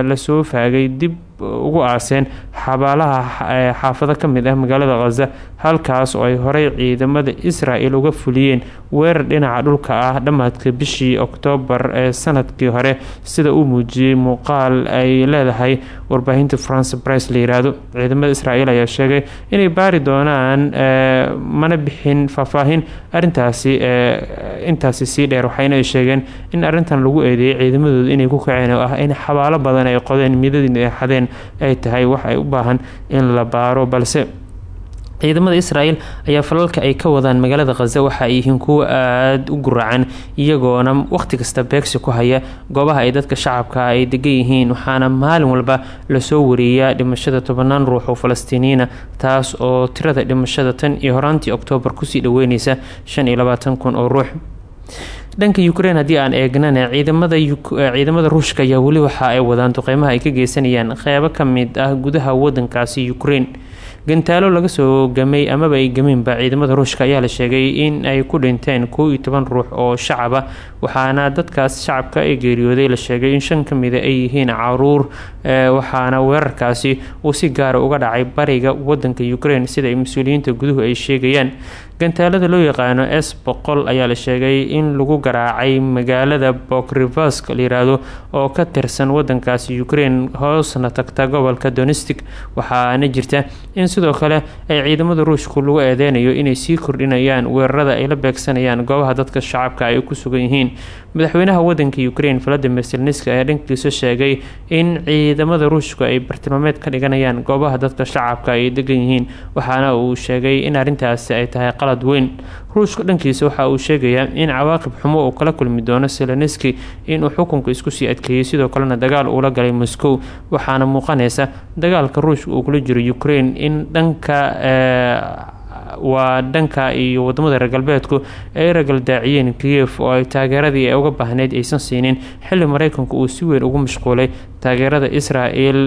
Speaker 1: la soo faagay dib ugu aaseen xabaalaha xaafado ka mid ah magaalada khaza halkaas oo ay horey ciidamada israel uga fuliyeen weerar dhinaca dhulka ah dhammaadka bishii oktoobar ee sannadkii hore sida uu muujiyey muuqaal ay leedahay warbaahinta france brice la yiraahdo. Ciidamada israel ayaa sheegay inay baari doonaan mana bixin faahfaahin arintaasi intaasi sii dheer waxayna sheegeen in arintan lagu eedeeyay ciidamadooda inay ku kaceen oo ah in xabaalo badan ay qodeen midadiina ay xadeen ay tahay wax ay u baahan in la baaro balse ciidamada israel ayaa falalka ay ka wadaan magaalada khaza waxa ay yihiin kuwo aada u guracan iyagoona waqti kasta beegsi ku haya goobaha ay dadka shacabka ay degan yihiin waxaana maalin walba la soo wareeyaa dhimashada tobanaan ruux oo falastiiniyiina taas oo tirada dhimashada tan iyo horaantii oktoobar ku sii dhaweyneysa shan iyo kun oo ruux. Dhanka ukraine haddii aan eegnana ciidamada ciidamada ruushka ayaa weli waxa ay wadaan duqeymaha ay ka geysanayaan qeybo ka mid ah gudaha wadankaasi ukraine gantaalo laga soo gamay amaba ay gameenba ciidamada ruushka ayaa la sheegay in ay ku dhinteen kow iyo toban ruux oo shacaba waxaana dadkaas shacabka ee geeriyooday la sheegay in shan kamida ay yihiin carruur waxaana weerarkaasi uu si gaara uga dhacay bariga wadanka ukraine sida ay mas'uuliyiinta guduhu ay sheegayaan gantaalada loo yaqaano s boqol ayaa la sheegay in lagu garaacay magaalada bokrivask layiraahdo oo ka tirsan wadankaasi ukraine hoosna tagta gobolka donestic waxaana jirta in sidoo kale ay ciidamada ruushku lagu eedeynayo inay sii kordhinayaan weerarada ay la beegsanayaan goobaha dadka shacabka ay ku sugan yihiin. Madaxweynaha wadanka ukraine valadimir selniski ayaa dhankiisa sheegay in ciidamada ruushku ay bartilmaameed ka dhiganayaan goobaha dadka shacabka ay degan yihiin waxaana uu sheegay in arrintaasi ay tahay qalad weyn. Ruushka dhankiisa waxa uu sheegayaa in cawaaqib xumo uu kala kulmi doono seleniski inuu xukunka isku sii adkeeyey sidoo kalena dagaal uula galay moscow waxaana muuqanaysa dagaalka ruushka uu kula jiro ukraine in dhanka waa dhanka iyo waddamada reer galbeedku ay ragaldaaciyeen kiyef oo ay taageeradii ay uga baahneyd aysan siinin. Xili mareykanku uu si weyn ugu mashquulay taageerada israel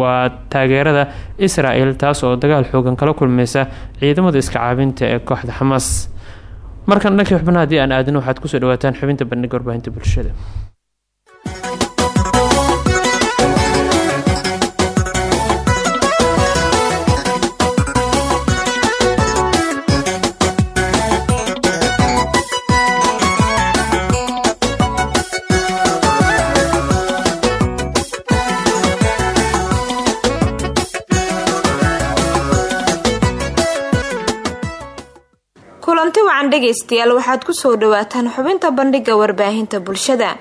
Speaker 1: waa taageerada israel taas oo dagaal xoogan kala kulmeysa ciidamada iska caabinta ee kooxda xamaas markan dhankii xubnaha haddii aan aadino waxaad ku soo dhawaataan xubinta bandhiga warbaahinta bulshada
Speaker 11: wacan dhegaystayaal waxaad ku soo dhawaataan xubinta bandhiga warbaahinta bulshada.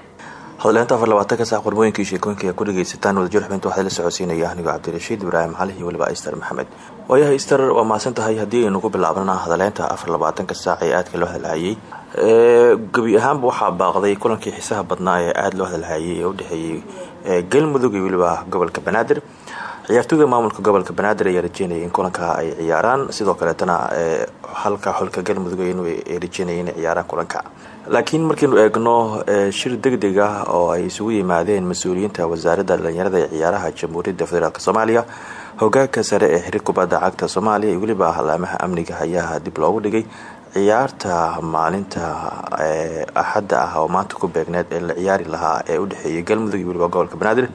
Speaker 13: Hadleynta afar labaatanka sac qormooyinkii sheekooyinka ku dhagaysataan wadajir xubinta waxaa la socodsiinaya anigoo cabdirashiid ibraahim cali iyo weliba ister maxamed. Waayahay ister waa mahadsan tahay haddii aynu ku bilaabnana hadaleynta afar labaatanka saac ee aadka loo hadalhayay gebi ahaanba waxaa baaqday kulankii xiisaha badnaa ee aada loo hadalhayay ee udhexeeyey galmudug iyo weliba gobolka banaadir ciyaartooyda maamulka gobolka banaadir ayaa rajeynaya in kulanka ay ciyaaraan. Sidoo kaleetana halka xulka galmudug ay rajeynaya inay ciyaaraan kulanka. Laakiin markaynu eegno shir degdeg ah oo ay isugu yimaadeen mas'uuliyiinta wasaaradda dhalinyarada ee ciyaaraha jamhuuriyadda federaalk soomaaliya hogaanka sare ee xiriir kubadda cagta soomaaliya iyo weliba halaamaha amniga ayaa dib loogu dhigay. Ciyaarta maalinta axadda ah oo maanta ku beegneed ee la ciyaari lahaa ee udhexeeyay galmudug iyo weliba gobolka banaadir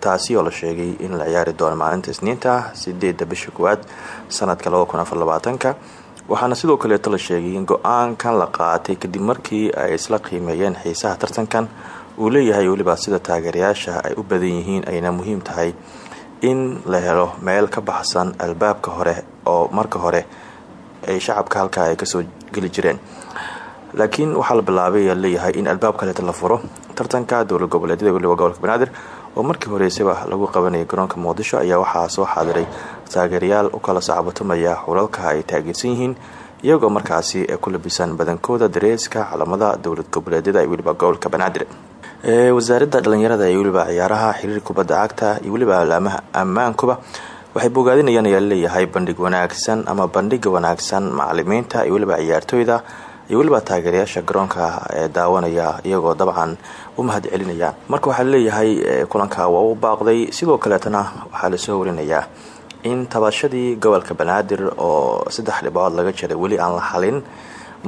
Speaker 13: taasi oo la sheegay in la ciyaari doono maalinta isniinta sideeda bisha koowaad sanadka labakuniafarlabaatanka waxaana sidoo kaleeto la sheegay in go'aankan la qaatay kadib markii ay isla qiimeeyeen xiisaha tartankan uu leeyahay weliba sida taageerayaasha ay u badan yihiin ayna muhiim tahay in la helo meel ka baxsan albaabka hore oo marka hore ay shacabka halkaa ay ka soo geli jireen. Laakiin waxaa la bilaabay leeyahay in albaab kaleeta la furo. Tartanka dowlad goboleedyada weliba gobolka banaadir oo markii horeysaba lagu qabanayay garoonka muqdisho ayaa waxaa soo xaadiray taageerayaal u kala sacbatumaya xulalka ay taageersan yihiin iyagoo markaasi ku labisan badankooda dareeska calamada dowlad goboleedyada iyo weliba gobolka banaadir. Wasaaradda dhalinyarada iyo weliba ciyaaraha xiriir kubadda cagta iyo weliba ammaankuba waxay bogaadinayaan ayaa leeyahay bandhig wanaagsan ama bandhiga wanaagsan macalimiinta iyo weliba ciyaartooyda iyo weliba taageerayaasha garoonka ee daawanaya iyagoo dabcan u mahad celinaya marka waxaa leeyahay kulanka waa u baaqday sidoo kaleetana waxaa la soo warinayaa. In tabashadii gobolka banaadir oo saddex dhibcood laga jiray weli aan la xalin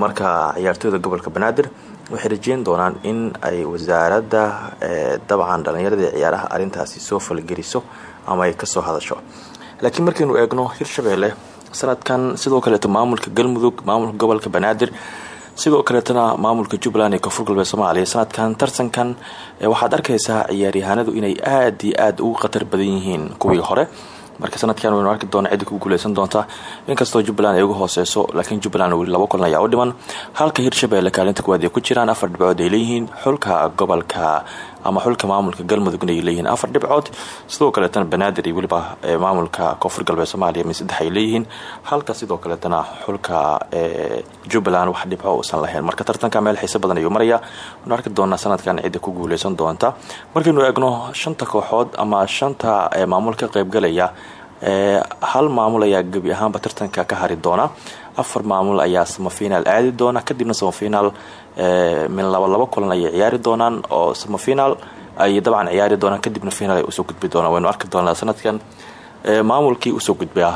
Speaker 13: marka ciyaartooyda gobolka banaadir waxay rajeyn doonaan in ay wasaaradda dabcan dhallinyarada ciyaaraha arrintaasi soo falgeliso ama ay ka soo hadasho. Laakiin markaynu eegno hirshabeelle sanadkan sidoo kaleeto maamulka galmudug maamulka gobolka banaadir sidoo kaleetana maamulka jubbaland ee koonfur galbeed soomaaliya sanadkan tartankan waxaad arkaysaa ciyaaryahaanadu inay aada iyo aada ugu khatar badan yihiin kuwii hore. Marka sanadkan waynu arki doona cidda ku guuleysan doonta. Inkastoo jubbaland ay uga hooseyso laakiin jubbaland weli laba kulan ayaa u dhiman. Halka hirshabeelle kaalinta kuwaad ay ku jiraan afar dhibcood ay leeyihiin xulka gobolka ama xulka maamulka galmudugna ay leeyihiin afar dhibcood. Sidoo kaleetana banaadir iyo weliba maamulka koonfur galbeed soomaaliya mi saddex ay leeyihiin. Halka sidoo kaleetana xulka jubbaland wax dhibco uusan lahayn. Marka tartanka meel xiise badan ayuu maraya waynu arki doonaa sanadkan cidda ku guuleysan doonta. Markaynu eegno shanta kooxood ama shanta maamul ka qaybgalaya hal maamul ayaa gebi ahaanba tartanka ka hari doona afar maamul ayaa samafinaal aadi doona kadibna samafinaal min laba laba kulan ayay ciyaari doonaan oo samafinaal ay dabcan ciyaari doonaan kadibna finaal ay u soo gudbi doonaan. Waynu arki doonaa sanadkan. Maamulkii u soo gudbaa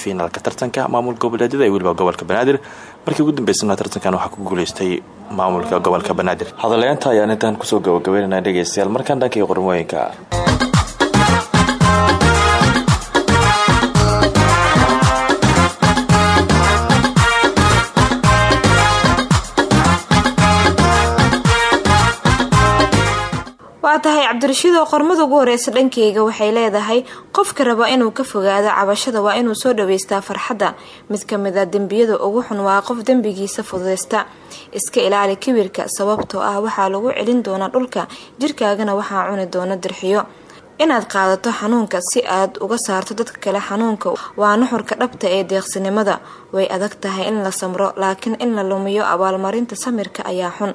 Speaker 13: finaalka tartanka maamul goboleedyada iyo weliba gobolka banaadir. Markii ugu dambeysana tartankan waxaa ku guuleystay maamulka gobolka banaadir. Hadaleynta ayaan intaan ku soo gabagabeynana dhegeystayaal. Markaan dhankay qormooyinka
Speaker 11: waa tahay cabdirashiidoo qormada ugu horeysa dhankeyga waxay leedahay qofka raba inuu ka fogaado cabashada waa inuu soo dhaweystaa farxadda. Mid ka mid a dembiyada ugu xun waa qof dembigiisa fududeysta. Iska ilaali kibirka sababtoo ah waxaa lagu celin doonaa dhulka jirkaagana waxaa cuni doona dirxiyo. Inaad qaadato xanuunka si aad uga saarto dadka kale xanuunka waa nuxurka dhabta ee deeqsinimada. Way adag tahay in la samro laakiin in la lumiyo abaalmarinta samirka ayaa xun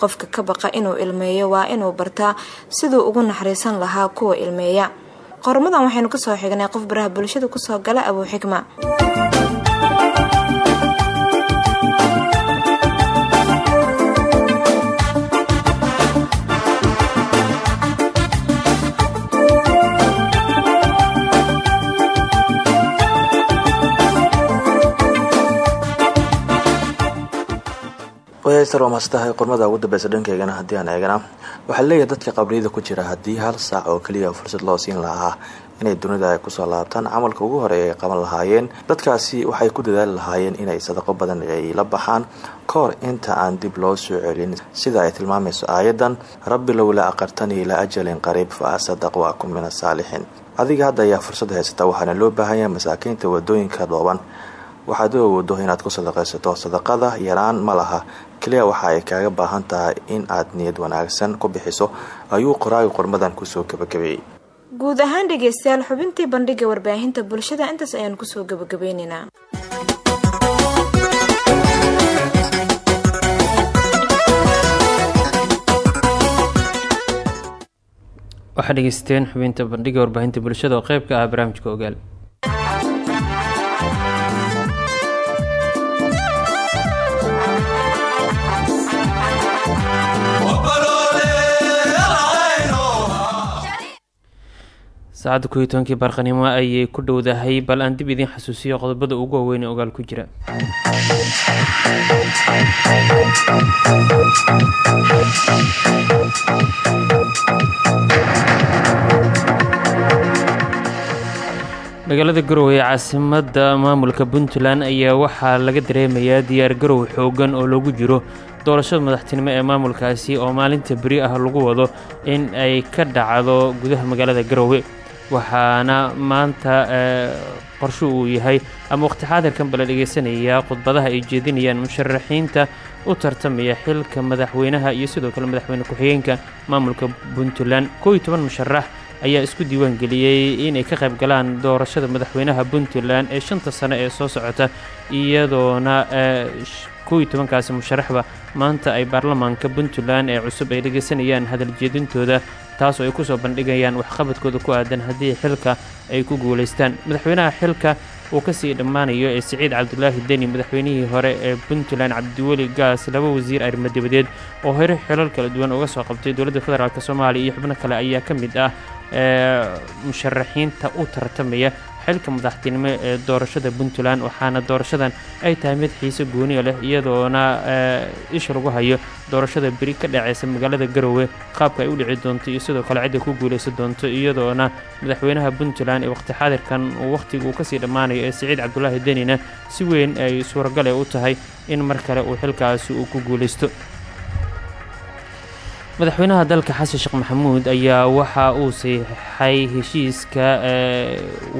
Speaker 11: qofka ka baqa inuu ilmeeyo waa inuu bartaa siduu ugu naxariisan lahaa kuwa ilmeeya. Qormadan waxaynu ka soo xignay qof baraha bulshada ku soo gala abuu
Speaker 13: wayster waa maasatahay qormada ugu dambeysa dhankeygana haddii aan eegana waxaa leeyahay dadka qabriyada ku jira haddii hal saac oo keliya fursad loo siin lahaa inay dunida ay ku soo laabtaan camalka ugu horreeya ay qaban lahaayeen. Dadkaasi waxay ku dadaali lahaayeen inay sadaqo badan ay la baxaan. Ka hor inta aan dib loo soo celin sida ay tilmaamayso aayadan rabbi lowlaa aqartanii ila ajalin qariib fa asadaq wa akun min asaalixiin adiga hadda ayaa fursad haysata waxaana loo baahanyahay masaakiinta waddooyinka dhooban waxaad u awoodo inaad ku sadaqaysato sadaqada yaraan ma laha. Keliya waxa ay kaaga baahan tahay in aad niyad wanaagsan ku bixiso. Ayuu qoraaga qormadan ku soo gabagabeeyey
Speaker 11: guud ahaan dhegeystayaal xubintii bandhiga warbaahinta bulshada intaas ayaan ku soo gabagabeyneynaa
Speaker 1: waxaa dhegeysteen xubinta bandhiga warbaahinta bulshada oo qeyb ka ah barnaamijka ogaal saacadda kuiyo tobankii barqanimo ayay ku dhowdahay bal aan dib idiin xasuusiyo qodobada ugu waaweyn ee ogaal ku jira. Magaalada garowe ee caasimadda maamulka puntland ayaa waxaa laga dareemayaa diyaar garow xoogan oo lagu jiro doorashada madaxtinimo ee maamulkaasi oo maalinta beri ah lagu wado in ay ka dhacdo gudaha magaalada garowe waxaana maanta qorsho uu yahay ama waqti xaadirkan bala dhegeysanayaa khudbadaha ay jeedinayaan musharaxiinta u tartamaya xilka madaxweynaha iyo sidoo kale madaxweyne ku-xigeenka maamulka puntland. Koow iyo toban musharax ayaa isku diiwaan geliyey inay ka qayb galaan doorashada madaxweynaha puntland ee shanta sano ee soo socota iyadoona kow iyo tobankaasi musharaxba maanta ay baarlamaanka puntland ee cusub ay dhegeysanayaan hadal jeedintooda taasoo ay ku soo bandhigayaan waxqabadkooda ku aadan haddii xilka ay ku guulaystaan madaxweynaha xilka uu ka sii dhammaanayo ee siciid cabdulaahi deni madaxweynihii hore ee puntland cabdiweli gaas laba wasiir arrimo dibadeed oo hore xilal kala duwan uga soo qabtay dowladda federaalk soomaaliya iyo xubno kale ayaa ka mid ah ee musharaxiinta u tartamaya xilka madaxtinimo ee doorashada puntland waxaana doorashadan ay tahay mid xiise gooniya leh iyadoona isha lagu hayo doorashada beri ka dhaceysa magaalada garowe. Qaabka ay u dhici doonto iyo sidoo kale cidda ku guulaysan doonto iyadoona madaxweynaha puntland ee waqti xaadirkan uu wakhtiga uu ka sii dhammaanayo ee siciid cabdulaahi denina si weyn ay suuragale u tahay in mar kale uu xilkaasi uu ku guulaysto madaxweynaha dalka xasan sheekh maxamuud ayaa waxa uu saxay heshiiska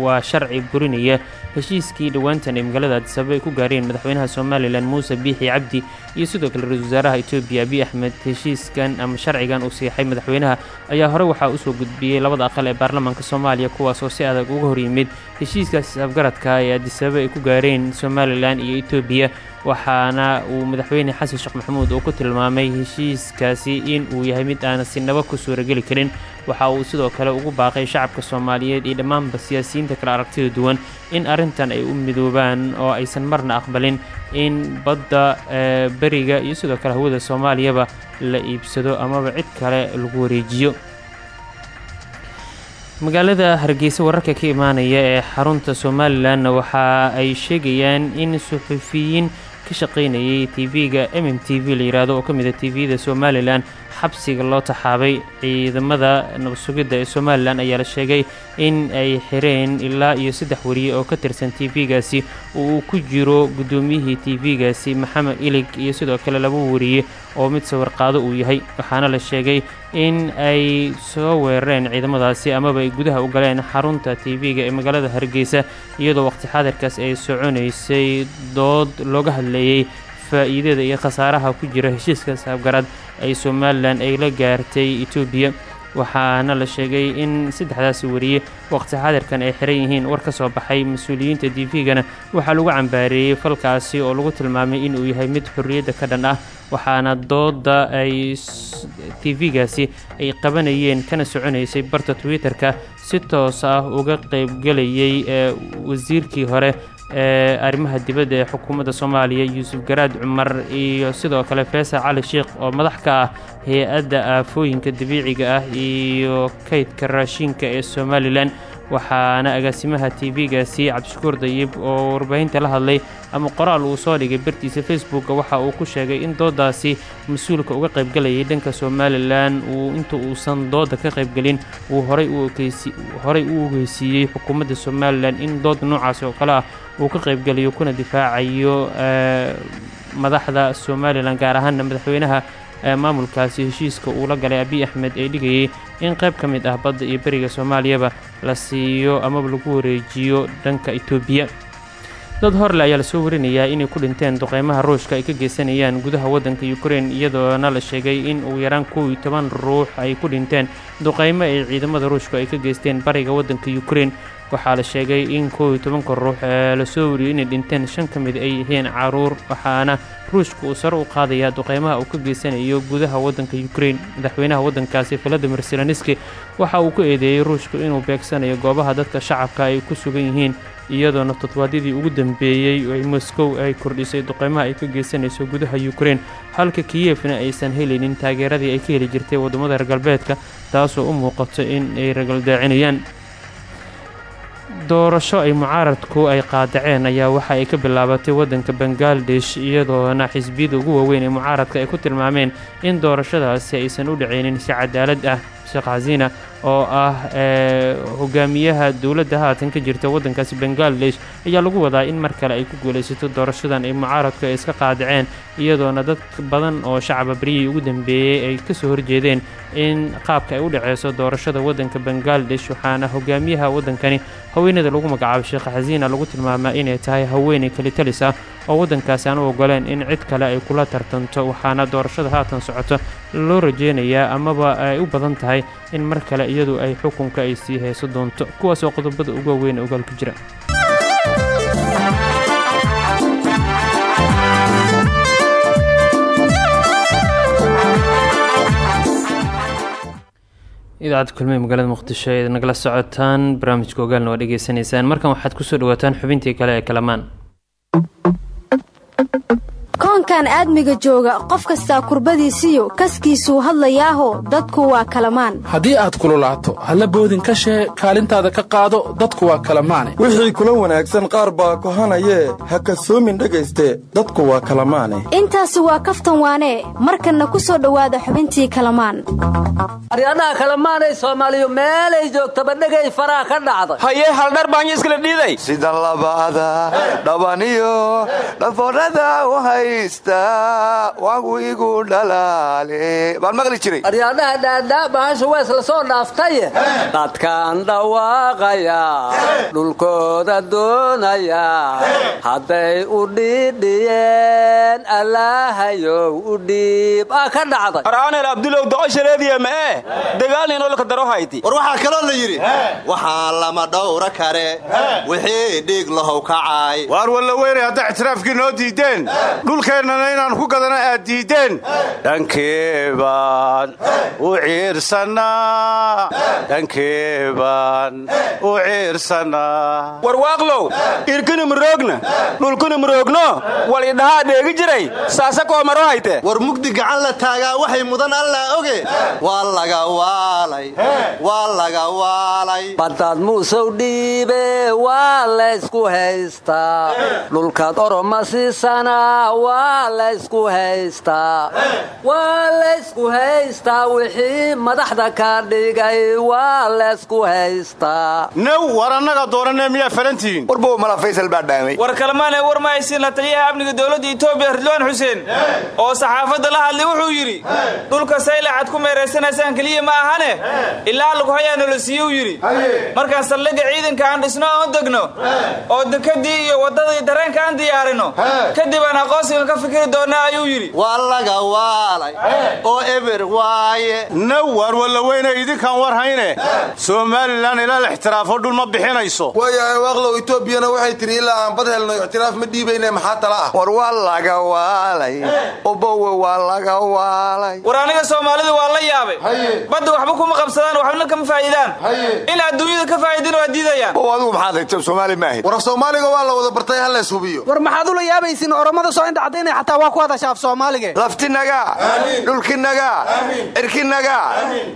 Speaker 1: waa sharci burinaya heshiiskii dhowaantan ee magaalada adisababa ay ku gaareen madaxweynaha somalilan muuse biixi cabdi iyo sidoo kale ra'isul wasaaraha etoobiya abiy axmed. Heshiiskan ama sharcigan uu siixay madaxweynaha ayaa hore waxaa u soo gudbiyey labada aqal ee baarlamaanka soomaaliya kuwaas oo si adag uga hor yimid heshiiskaas afgaradka ee adisababa ay ku gaareen somalilan iyo etoobiya waxaana uu madaxweyne xasan sheekh maxamuud uu ku tilmaamay heshiiskaasi in uu yahay mid aanan sinaba ku suurageli karin. Waxa uu sidoo kale ugu baaqay shacabka soomaaliyeed iyo dhammaanba siyaasiyiinta kale aragtida duwan in arrintan ay u midoobaan oo aysan marna aqbalin in badda beriga iyo sidoo kale hawada soomaaliyaba la iibsado amaba cid kale lagu wareejiyo. Magaalada hargeysa wararka ka imaanaya ee xarunta somalilanna waxa ay sheegayaan in suxufiyiin ka shaqaynayay tv-ga m m t la yidhaahdo oo ka mid a tvda somalilan xabsiga loo taxaabay ciidamada nabadsugidda ee somalilan ayaa la sheegay in ay xireen ilaa iyo saddex wariye oo ka tirsan tv-gaasi oo uu ku jiro guddoomiyihii tv-gaasi maxamed ilig iyo sidoo kale laba wariye oo mid sawirqaado uu yahay waxaana la sheegay in ay soo weerareen ciidamadaasi amaba ay gudaha u galeen xarunta tv-ga ee magaalada hargeysa iyadoo waqti xaadirkaas ay soconaysay dood looga hadleeyey faa'iidada iyo khasaaraha ku jira heshiiskaas afgarad ay somalilan ay la gaartay etoobiya waxaana la sheegay in saddexdaasi wariye waqti xaadirkan ay xiran yihiin. War ka soo baxay mas'uuliyiinta tv-gana waxaa lagu cambaareeyey falkaasi oo lagu tilmaamay inuu yahay mid xorriyadda ka dhan ah. Waxaana dooda ay tv-gaasi ay qabanayeen kana soconaysay barta twitter-ka si toos ah uga qaybgelayay ee wasiirkii hore ee arrimaha dibadda ee xukuumadda soomaaliya yuusuf garaad cumar iyo sidoo kale feesa cali sheikh oo madax ka ah hay'adda aafooyinka dabiiciga ah iyo kaydka raashinka ee somalilan waxaana agaasimaha tv-gaasi cabdishakuur dayib oo warbaahinta la hadlay ama qoraal uu soo dhigay bartiisa facebooka waxa uu ku sheegay in doodaasi mas'uulka uga qaybgalayay dhanka somalilan. Uu inta uusan dooda ka qaybgelin uu horay u ogeysiiyey xukuumadda somalilan in dood noocaasi oo kale ah uu ka qaybgelayo kuna difaacayo madaxda somalilan gaar ahaana madaxweynaha maamulkaasi heshiiska uu la galay abiy axmed ee dhigayay in qayb ka mid ah badda iyo beriga soomaaliyaba la siiyo amaba lagu wareejiyo dhanka etoobiya dad horle ayaa la soo warinayaa inay ku dhinteen duqeymaha ruushka ay ka geysanayaan gudaha waddanka ukrein iyadoona la sheegay in ugu yaraan kow iyo toban ruux ay ku dhinteen duqeymo ay ciidamada ruushku ay ka geysteen bariga waddanka ukrein waxaa la sheegay in kow iyo tobanka ruux ee la soo wariyey inay dhinteen shan ka mid ay yihiin carruur waxaana ruushka uu sare u qaadayaa duqeymaha uu ka geysanayo gudaha waddanka ukrein madaxweynaha waddankaasi valadimir seloniski waxa uu ku eedeeyey ruushku inuu beegsanayo goobaha dadka shacabka ay ku sugan yihiin iyadoona todobaadyadii ugu dambeeyey ay moskow ay kordhisay duqeymaha ay ka geysanayso gudaha ukrein halka kiyefna aysan helaynin taageeradii ay ka heli jirtay waddamada reer galbeedka taasoo u muuqato in ay ragaldaacinayaan doorasho ay mucaaradku ay qaadaceen ayaa waxa ay ka bilaabatay waddanka bangaladesh iyadoona xisbiyada ugu waaweyn ee mucaaradka ay ku tilmaameen in doorashadaasi aysan u dhacaynin si cadaalad ah. Sheekh xasiina oo ah hogaamiyaha dowladda haatan ka jirta waddankaasi bangaladesh ayaa lagu wadaa in mar kale ay ku guulaysato doorashadan ay mucaaradku ay iska qaadaceen iyadoona dad badan oo shacaba beryihii ugu dambeeyey ay ka soo horjeedeen in qaabka ay u dhaceyso doorashada waddanka bangaladesh waxaana hogaamiyaha waddankani haweenada lagu magacaabo sheekh xasiina lagu tilmaamaa inay tahay haweeney kalitalis ah oo waddankaasi aan u ogoleen in cid kale ay kula tartanto waxaana doorashada haatan socoto loo rajeynayaa amaba ay u badan tahay in mar kale iyadu ay xukunka ay sii hayso doonto kuwaas oo qodobada ugu waaweyn ee ogaalka jira. Idaacadda kulmiye magaalada muqdisho eed nagala socotaan barnaamijka ogaalna waa dhegeysanaysaan markan waxaad ku soo dhawaataan xubintii kale ee kalamaan
Speaker 2: koonkan aadmiga jooga qof kastaa kurbadiisiyo kaskiisuu hadlayaaho dadku waa kalamaan.
Speaker 10: Haddii aad kululaato halla boodin ka shee kaalintaada ka qaado dadku waa kalamaane.
Speaker 14: Wixii kula wanaagsan qaar baa kohanayee ha kasoomin dhegayste dadku waa kalamaane.
Speaker 2: Intaasi waa kaftan waanee markanna ku soo dhowaada xubintii kalamaan.
Speaker 7: Aryadhaha kalamaanay soomaaliyu meelay joogtaba dhegay faraa ka dhacday
Speaker 15: hayee haldhar baanyo iskala dhiiday.
Speaker 16: Sida labada dhabaniyo dhafoorada uhaysta wagu igu dhalaale. Baan maqli jiray
Speaker 7: aryaadhaha dhaadhaa bahasha wees la soo dhaaftaye dadkaan dhawaaqaya dhulkooda doonaya. Hadday u dhiidhiyeen allaahayow u dhiib. Aa ka dhacday.
Speaker 15: Araanel abdulow doqoshareediya ma'ee dagaalninolka daro hayti.
Speaker 17: War waxaa kaloo la yidhi waxaa lama dhowra kare. Wixii dhiig lahow kacay.
Speaker 3: Waar walla weynay hadday ictiraafkii noo diideen dhulkeennana inaan ku gadana aad diideen. Dhankeebaan u ciirsannaa dhankeebaan u ciirsannaa
Speaker 15: warwaaqlow irkini muroogna dhulkini muroogno wal idhahaa dheegi jiray saasa koomaro hayte.
Speaker 17: War mugdi gacan la taagaa waxay mudan allaa oge. Waa laga waalay waa laga waalay.
Speaker 7: Baddaad muusow dhiibe waa laysku haystaa. Dhulkaad oroma siisana waa laysku haystaa waa laysku haystaa wixii madaxda ka dhigay waa laysku haystaa
Speaker 3: now war annaga doonanee miyaa falantihiin
Speaker 16: warbow mala faysal baa dhaamay.
Speaker 15: War kalmaane war ma haysiin la taliyaha amniga dowladda etoobiya ridwaan xuseen. Oo saxaafadda la hadlay wuxuu yidhi dhulka saylacaad ku meeraysanaysaan keliya ma ahane? Ilaa lagu hayaa nolo siiyuu yidhi. Markaan saldhigga ciidanka aan dhisno oon degno. Oo dekadii iyo waddadii dareenka aan diyaarino. Kadib aan aqoonsigan ka fikiri doonnaa ayuu yidhi.
Speaker 17: Waa laga waalay oo eber waaye.
Speaker 3: Now waar walla weynay idinkaan war hayne. Somalilan ilaa la ixtiraafo dhul ma bixinayso.
Speaker 14: Waayahay waaqlow etoobiyana waxay tidhi ilaa aan bad helno ictiraaf ma dhiibayne maxaa tala ah?
Speaker 16: War waa laga waalay obowe waa laga waalay.
Speaker 15: War aniga soomaalidu waa la yaabay badda waxba kuma qabsadaan waxbana kama faa'iidaan. In adduunyada ka faa'iidin waa diidayaan
Speaker 16: oo adigu maxaad hayta soomaali maahayd?
Speaker 14: War af soomaaliga waa la wada bartay hal lays hubiyo
Speaker 18: war maxaad ula yaabaysiin oromada soo indhacdaynay xataa waa ku hadasha af soomaaliga.
Speaker 16: Laftinaga dhulkinaga cirkinaga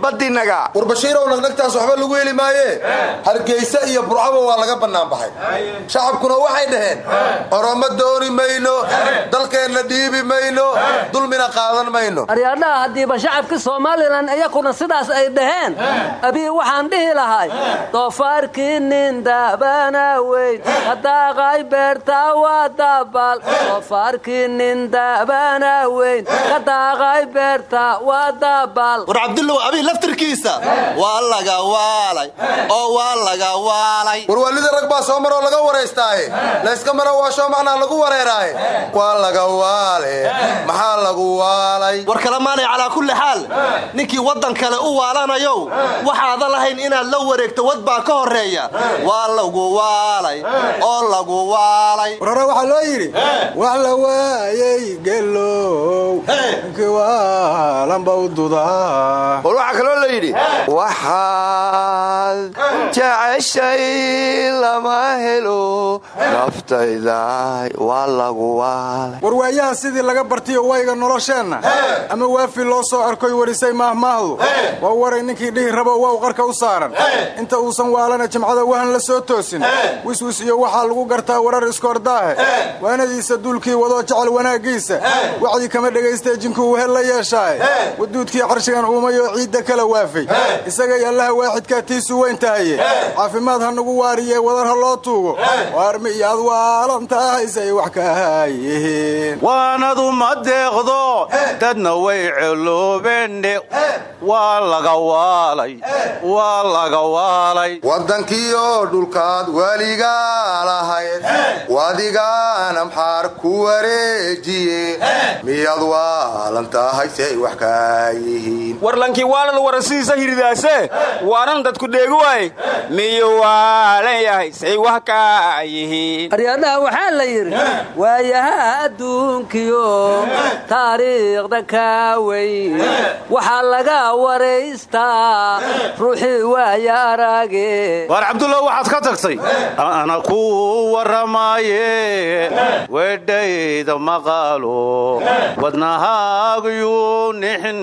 Speaker 16: badinaga
Speaker 14: war bashiirow nagnagtaas waxba lagu heli maaye. Hargeysa iyo burcaba waa laga bannaan baxay. Shacabkuna waxay dhaheen oromo dooni mayno dalkeenna dhiibi mayno dulmina qaadan mayno.
Speaker 7: Aryaadhaha haddiiba shacabka somalilan iyakuna sidaas ay dhaheen. Abii waxaan dhihi lahay doofaarkii nin daabana weyn kadaaqay beertaa waa daabal doofaarkii nin daabana weyn. Kadaaqay beertaa waa daabal
Speaker 17: war cabdullow abii laftirkiisa. Waa laga waalay. Oo waa laga waalay.
Speaker 14: Warwaalida rag baa soo maroo laga waraystaaye layska maro waashoo macnaa lagu wareeraaye. Waa laga waale. Maxaa lagu waalay?
Speaker 17: War kalamaanay calaa kulli xaal. Ninkii waddan kale u waalanayow. Waxaadan lahayn inaad la wareegto wad baa ka horreeya. Waa lagu waalay. Oo lagu waalay.
Speaker 14: War hore waxaa loo yidhi waayey gelow ninkii waalanba u dudaa
Speaker 16: war waxaa kaloo la yidhi waxaad jeceshay lama helo naftayda waa lagu waalay.
Speaker 14: Sidii laga bartiyo wayga nolosheenna. Ama waafi loo soo arkoy warisay maahmaahdu waa waray ninkii dhihi rabo waa u qarka u saaran. Inta uusan waalana jimcada wahan la soo toosin. Wiswis iyo waxaa lagu gartaa warar iskoordaahe waanadiisa duulkii wadoo jecel wanaaggiisa. Wacdi kama dhagaystee jinkuu wehel la yeeshaaye waduudkii carshigan uumayoo ciidda kala waafay. Isagay allaha waaxidkaa tiisu weyn tahaye caafimaad ha nagu waariye wadar ha loo tuugo. Waarmi iyo ad waalantahaysay wax ka hayihiin
Speaker 3: waanadu ma deeqdo dadna way celoobeen waa laga waalay waa laga waalay.
Speaker 14: Waddankiioo dhulkaad weligaa lahayd. Wadigaan amxaar ku wareejiye miyaad waalan tahay say wax kaa yihiin.
Speaker 15: Warlankii waalad warasiisa hiridaase. Waanan dadku dheegu
Speaker 19: sheegi waay miyuu waalan yahay say wax kaa yihiin.
Speaker 7: Aryadhaha waxaa la yidhi waayaha adduunkiyo taariikhda kaa weyn. Waxaa laga waraystaa ruuxii waaya arage
Speaker 3: waar cabdullah waxaad ka tagtay ana ku warramaaye weedhayda maqaalo wadnahaagayuu nixin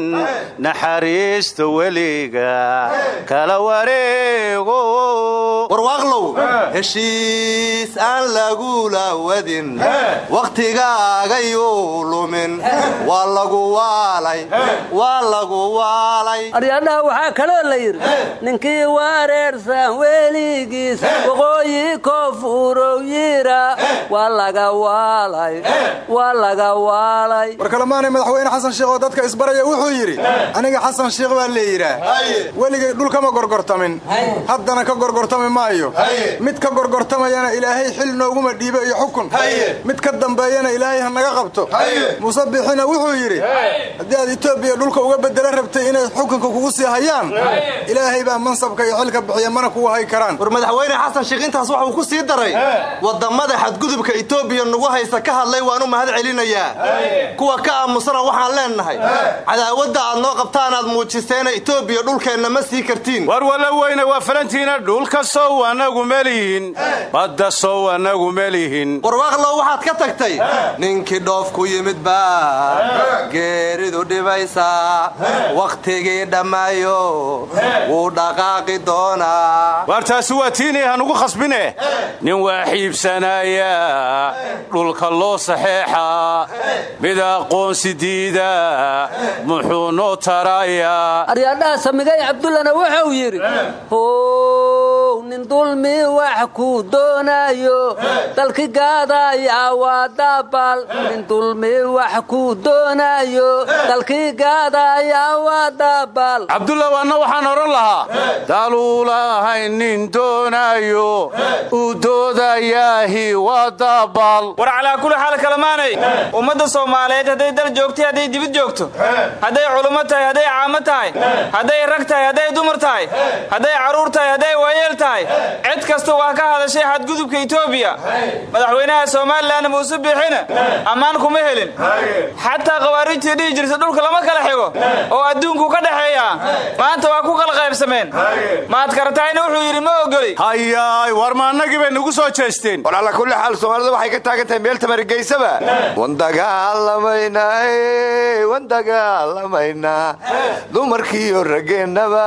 Speaker 3: naxariista weliga kala wareego.
Speaker 16: Warwaaqlow heshiis aan lagula wadin. Wakhtigaagayuu lumin waa lagu waalay waa lagu waalay.
Speaker 7: Aryadhaha waxaa kaloo la yidhi ninkii wareersan weligiis waqooyi koonfurow yira waa laga waalay waa laga waalay.
Speaker 14: Warkalamaanay madaxweyne xasan sheekh oo dadka isbaraya wuxuu yidhi aniga xasan sheekh baa leeyidhaah weligay dhul kama gorgortamin. Haddana ka gorgortami maayo. Mid ka gorgortamayana ilaahay xil nooguma dhiibo iyo xukun. Mid ka dambeeyana ilaahay ha naga qabto. Muuse bixina wuxuu yidhi haddii aad etoobiya dhulka uga bedelo rabtay inay xukunka kugu sii hayaan ilaahay baa mansabka iyo xilka bixiya mana kugu hay karaan.
Speaker 16: War madaxweyne xasan sheekh intaas waxuu ku sii daray waddammada xadgudubka etoobiya nagu haysta ka hadlay waanu mahad celinayaa kuwa ka aamusana waxaan leennahay cadaawadda aad noo qabtaanaad muujiseena etoobiya dhulkeenna ma sii kartiin.
Speaker 3: War walla weyne waa falantiina dhulka sow anagu melihin badda sow anagu melihin
Speaker 16: warwaaqlow waxaad ka tagtay. Ninkii dhoof ku yimid baa geeridu dhibaysaa wakhtigii dhammaayo. Wuu dhaqaaqi doonaa.
Speaker 3: Waar taasi waa tiinay hanugu khasbine. Nin waa xiibsanaya dhulka loo saxeexa mid aqoonsi diida muxuu noo tarayaa.
Speaker 7: Aryadhaha samigay cabdullana wuxuu yidhi how nin dulmi wax ku doonaayo dalki gaadaya waa daabal nin dulmi wax ku doonaayo dalki gaadaya waa daabal
Speaker 3: cabdulla waanna waxaan odhan lahaa. Daluulahay nin doonaayo uu doodayaahi waa daabal
Speaker 15: war calaa kulli xaal kalamaanay ummadda soomaaliyeed hadday dal joogtay hadday dibid joogto hadday culummo tahay hadday caamo tahay hadday rag tahay hadday dumar tahay hadday carruur tahay hadday waayeel tahay? Cid kasta waa ka hadashay xadgudubka etoobiya madaxweynaha somalilan muuse biixina ammaan kuma helin. Xataa khawaarijtii dhihi jirta dhulka lama kala xigo. Oo adduunku ka dhexeeya maanta waa ku kala qaybsameen maad karatayna wuxuu yidhi ma ogoli.
Speaker 3: Hayaay war ma annagii bay nagu soo jeesteen.
Speaker 20: War alla kulli xaal soomaalida waxay ka taagan tahay meel tamargeysaba wan dagaalamaynaa wan dagaalamaynaa dumarkiiyo rageennaba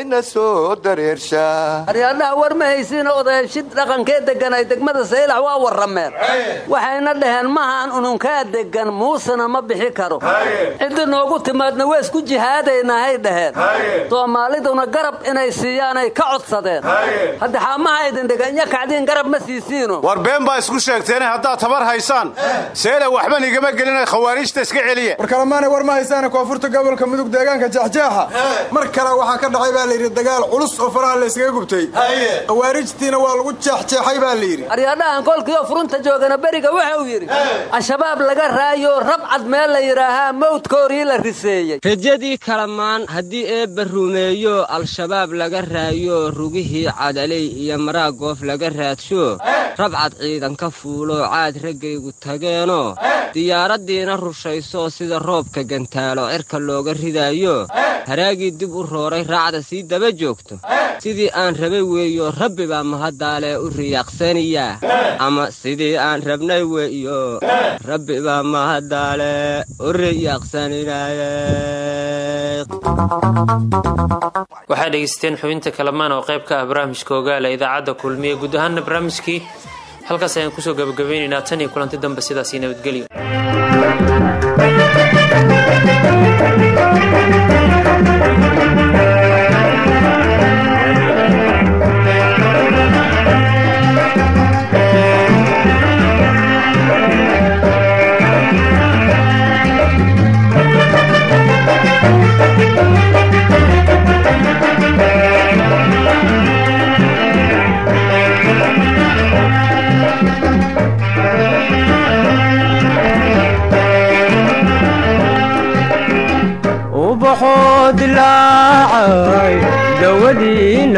Speaker 20: ina soo dareersha
Speaker 7: aryadhaha war ma haysiina odaybshid dhaqankee deggan ay degmada saylax waa warrameen. Waxayna dhaheen mahaan ununkaa deggan muusena ma bixi karo. Ciddi noogu timaadna waa isku jihaadaynahay dhaheen. Soomaaliduna garab inay siiyaanay ka codsadeen. Hadda xaamaha idin dheganya kacdiin garab ma siisiino
Speaker 3: war been baa isku sheegteene haddaad tabar haysaan? Seela waxban igama gelina khawaariijta iska celiya.
Speaker 14: War kalamaanay war ma haysaana koonfurta gobolka mudug deegaanka jeexjeexa mar kale waxaa ka dhacay baa layidhi dagaal culus oo faraha layskaga gubtay khawaarijtiina waa lagu jeexjeexay baa layidhi
Speaker 7: aryadhahan kolkiioo furunta joogana beriga wuxuu yidhi al-shabaab laga raayo rabcad meel la yidhaahaa mawdkoorii la riseeyey.
Speaker 21: Rajadii kalamaan haddii eebba rumeeyo al-shabaab laga raayo rugihii cadalay iyo maraa goof laga raadsho rabcad ciidanka fuulo caad raggaygu tageenoo diyaaraddiina rushayso sida roobka gantaalo cirka looga ridaayo haraagii dib u rooray raacda sii daba joogto sidii aan rabay weeyo rabbi baa mahadaalee u riyaaqsaniya ama sidii aan rabnay weeyo rabbi baa mahadaale u riyaaqsaninaye
Speaker 1: waxaa dhegaysteen xubinta kalamaan oo qayb ka ah barnaamijka ogaala idaacadda kulmiye guud ahaanna barnaamijkii. Halkaas ayaan ku soo gabagabeynaynaa tan iyo kulanti dambe sidaasii nabadgelyo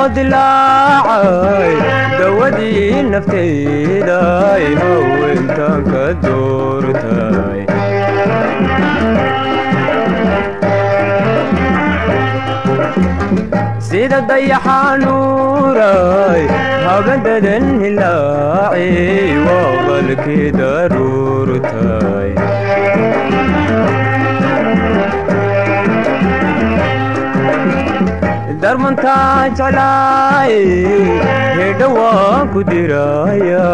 Speaker 22: ubaxoo dilaacay dawadii nafteeday haweentan ka doortay sida dayaxanuuray habadadan hilaaci waa qalkii daruurtay darmantaa jeclaay hedha waan ku diraya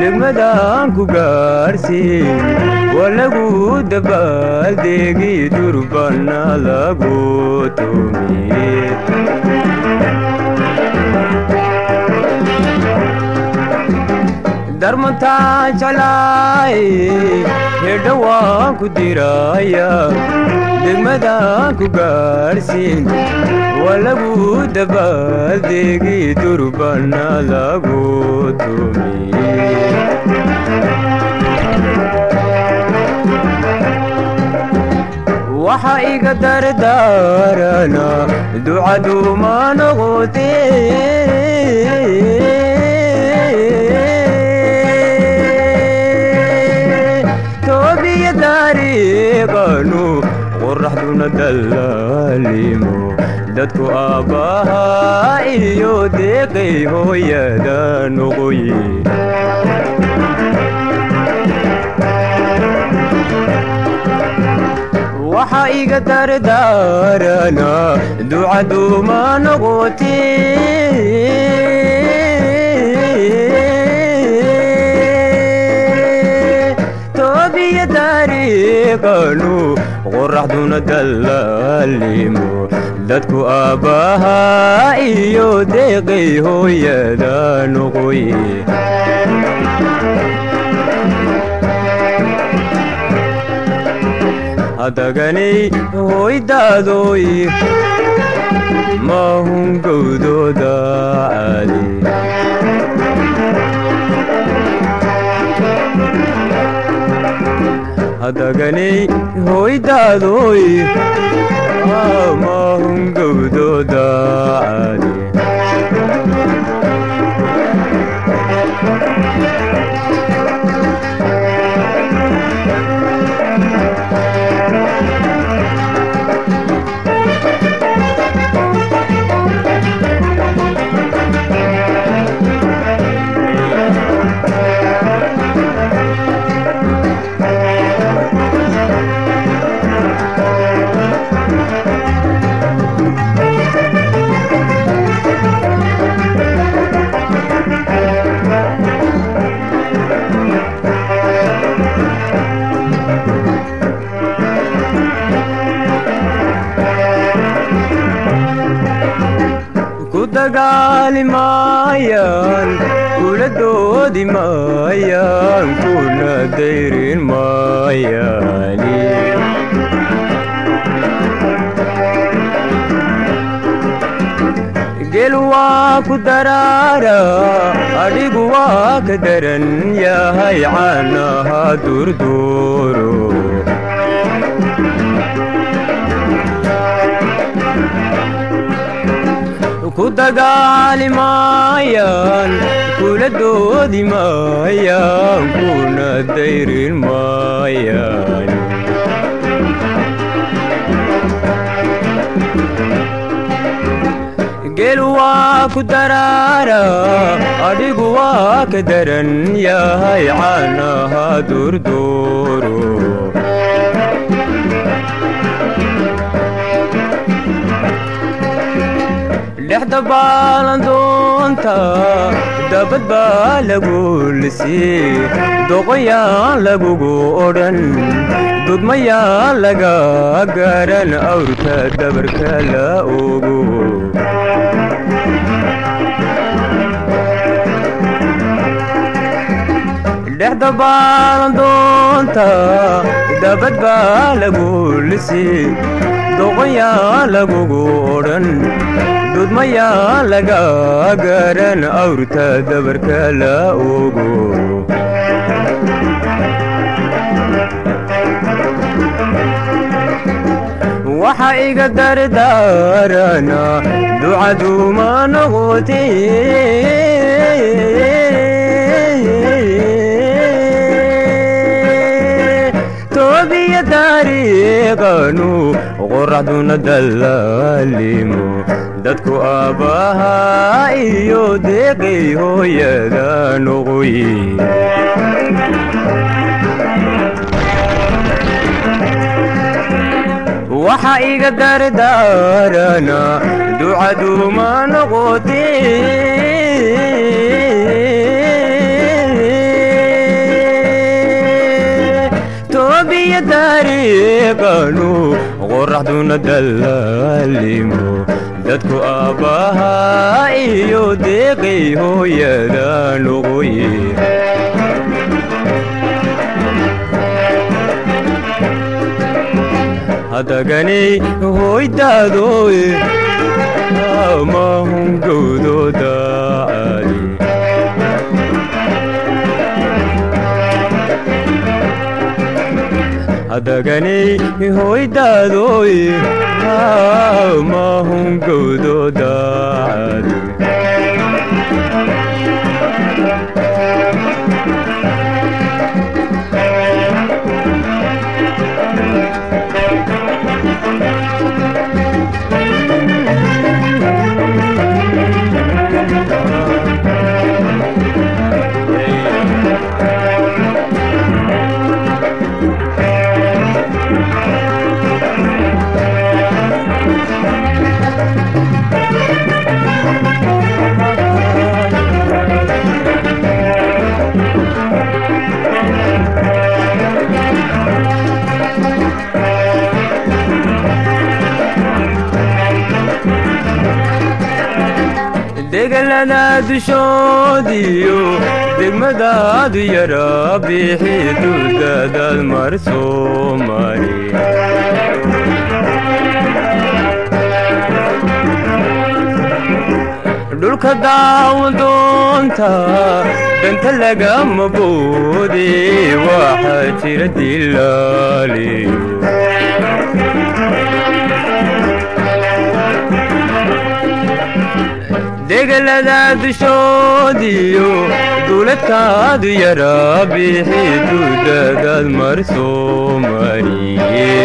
Speaker 22: degmadaan ku gaarsiin waa lagu dabaaldeegi durbana lagu tumiye darmantaa jeclaay hedha waan ku diraya degmadaan ku gaarsiin waa lagu dabaaldeegi durbana lagu tumiye waxa iga dardaarana ducaduuma noqote dariiqanu qoraxduna dallaalimo dadku aabbahaa iyo deeqay hooyada noqoye waxa iga dardaarana ducaduuma noqote dariiqanu qoraxduna dallaalimo dadku aabbahaa iyo deeqay hooyada noqoye hadaganay hoydaadoy mahun gowdooda hadaganay hoydaadoy mahun gowdooda maayaan kuna dayrin maayaani gel waa ku daraara adhigu waa ka daran yahay caanaha durduuro ku dagaali maayaan kula doodi maayaan kuna dayrin maayaan gel waa ku daraara adhigu waa ka daran yahay caanaha durduuro dhex dabaalan doonta dabad baa lagu lisii doqoyaa lagugu odhan dudmayaa laga garan awrka dabarka la ogo dhex dabaalan doonta dabad baa lagu lisii doqoyaa lagugu odhan dudmayaa laga garan awrta dabarka la ogo waxa iga dardaarana ducaduma noqoti taariiqanu qoraxduna dallaalimo dadku aabbahaa iyo deeqay hooyada noqoye waxa iga dardaarana ducaduma noqoti toobiya taariiqanu qoraxduna dallaalimo dadku aabbahaa iyo deeqay hooyada noqoye hadaganay hoydaadoe amahungowdooda ali hadaganay hoydaadoe amahungowdooda ali degalada dushoodiyo degmadaadu yara bixi duldadaad mar soo mari dhulka daawadoonta danta lagama boode waxaa jira dilaaliyo degalada dushoodiyo duuladkaadu yara bixi duldadaad mar soo mariye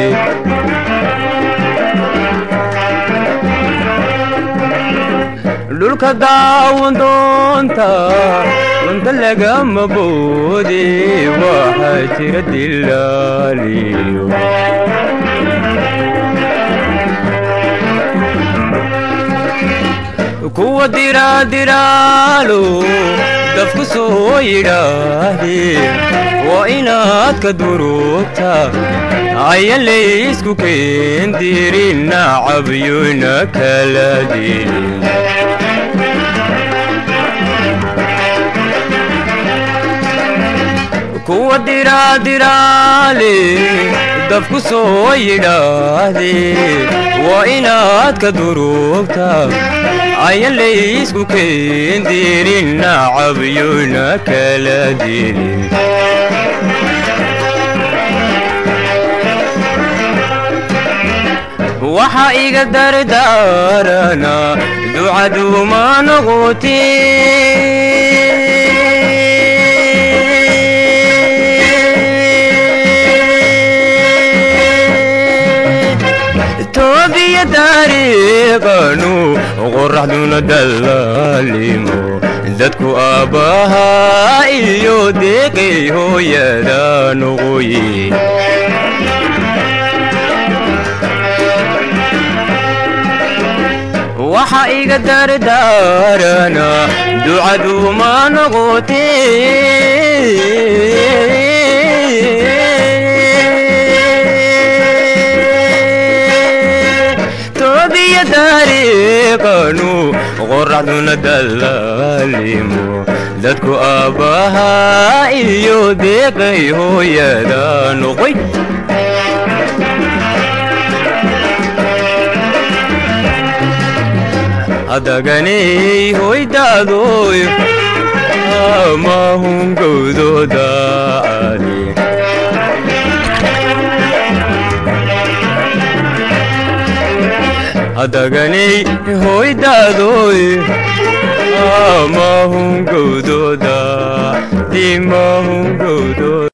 Speaker 22: dhulka daawadoonta danta lagama boode waxaa jira dilaaliyo kuwa diraadiraalo dafku soo yidhaahdeen waa inaad ka durugta ayan laysku keendirin nacabyona kala dilin kuwa diraadiraale dafku soo yidhaahdeen waa inaad ka durugta ayan laysku keendirin nacabyona kala dilin waxa iga dardaarana ducaduma noqoti. Toobiya taariiqanu qoraxduna dallaalimo dadku aabbahaa iyo deeqay hooyada noqoye waxa iga dardaarana ducaduma noqoti deeqanu qoraxduna dallaalimo dadku aabbaha iyo deeqay hooyada noqoy hadaganay hoydaadoy mahungowdooda ali hadaganay hoydaadoy mahungowdooda dimahungowdooda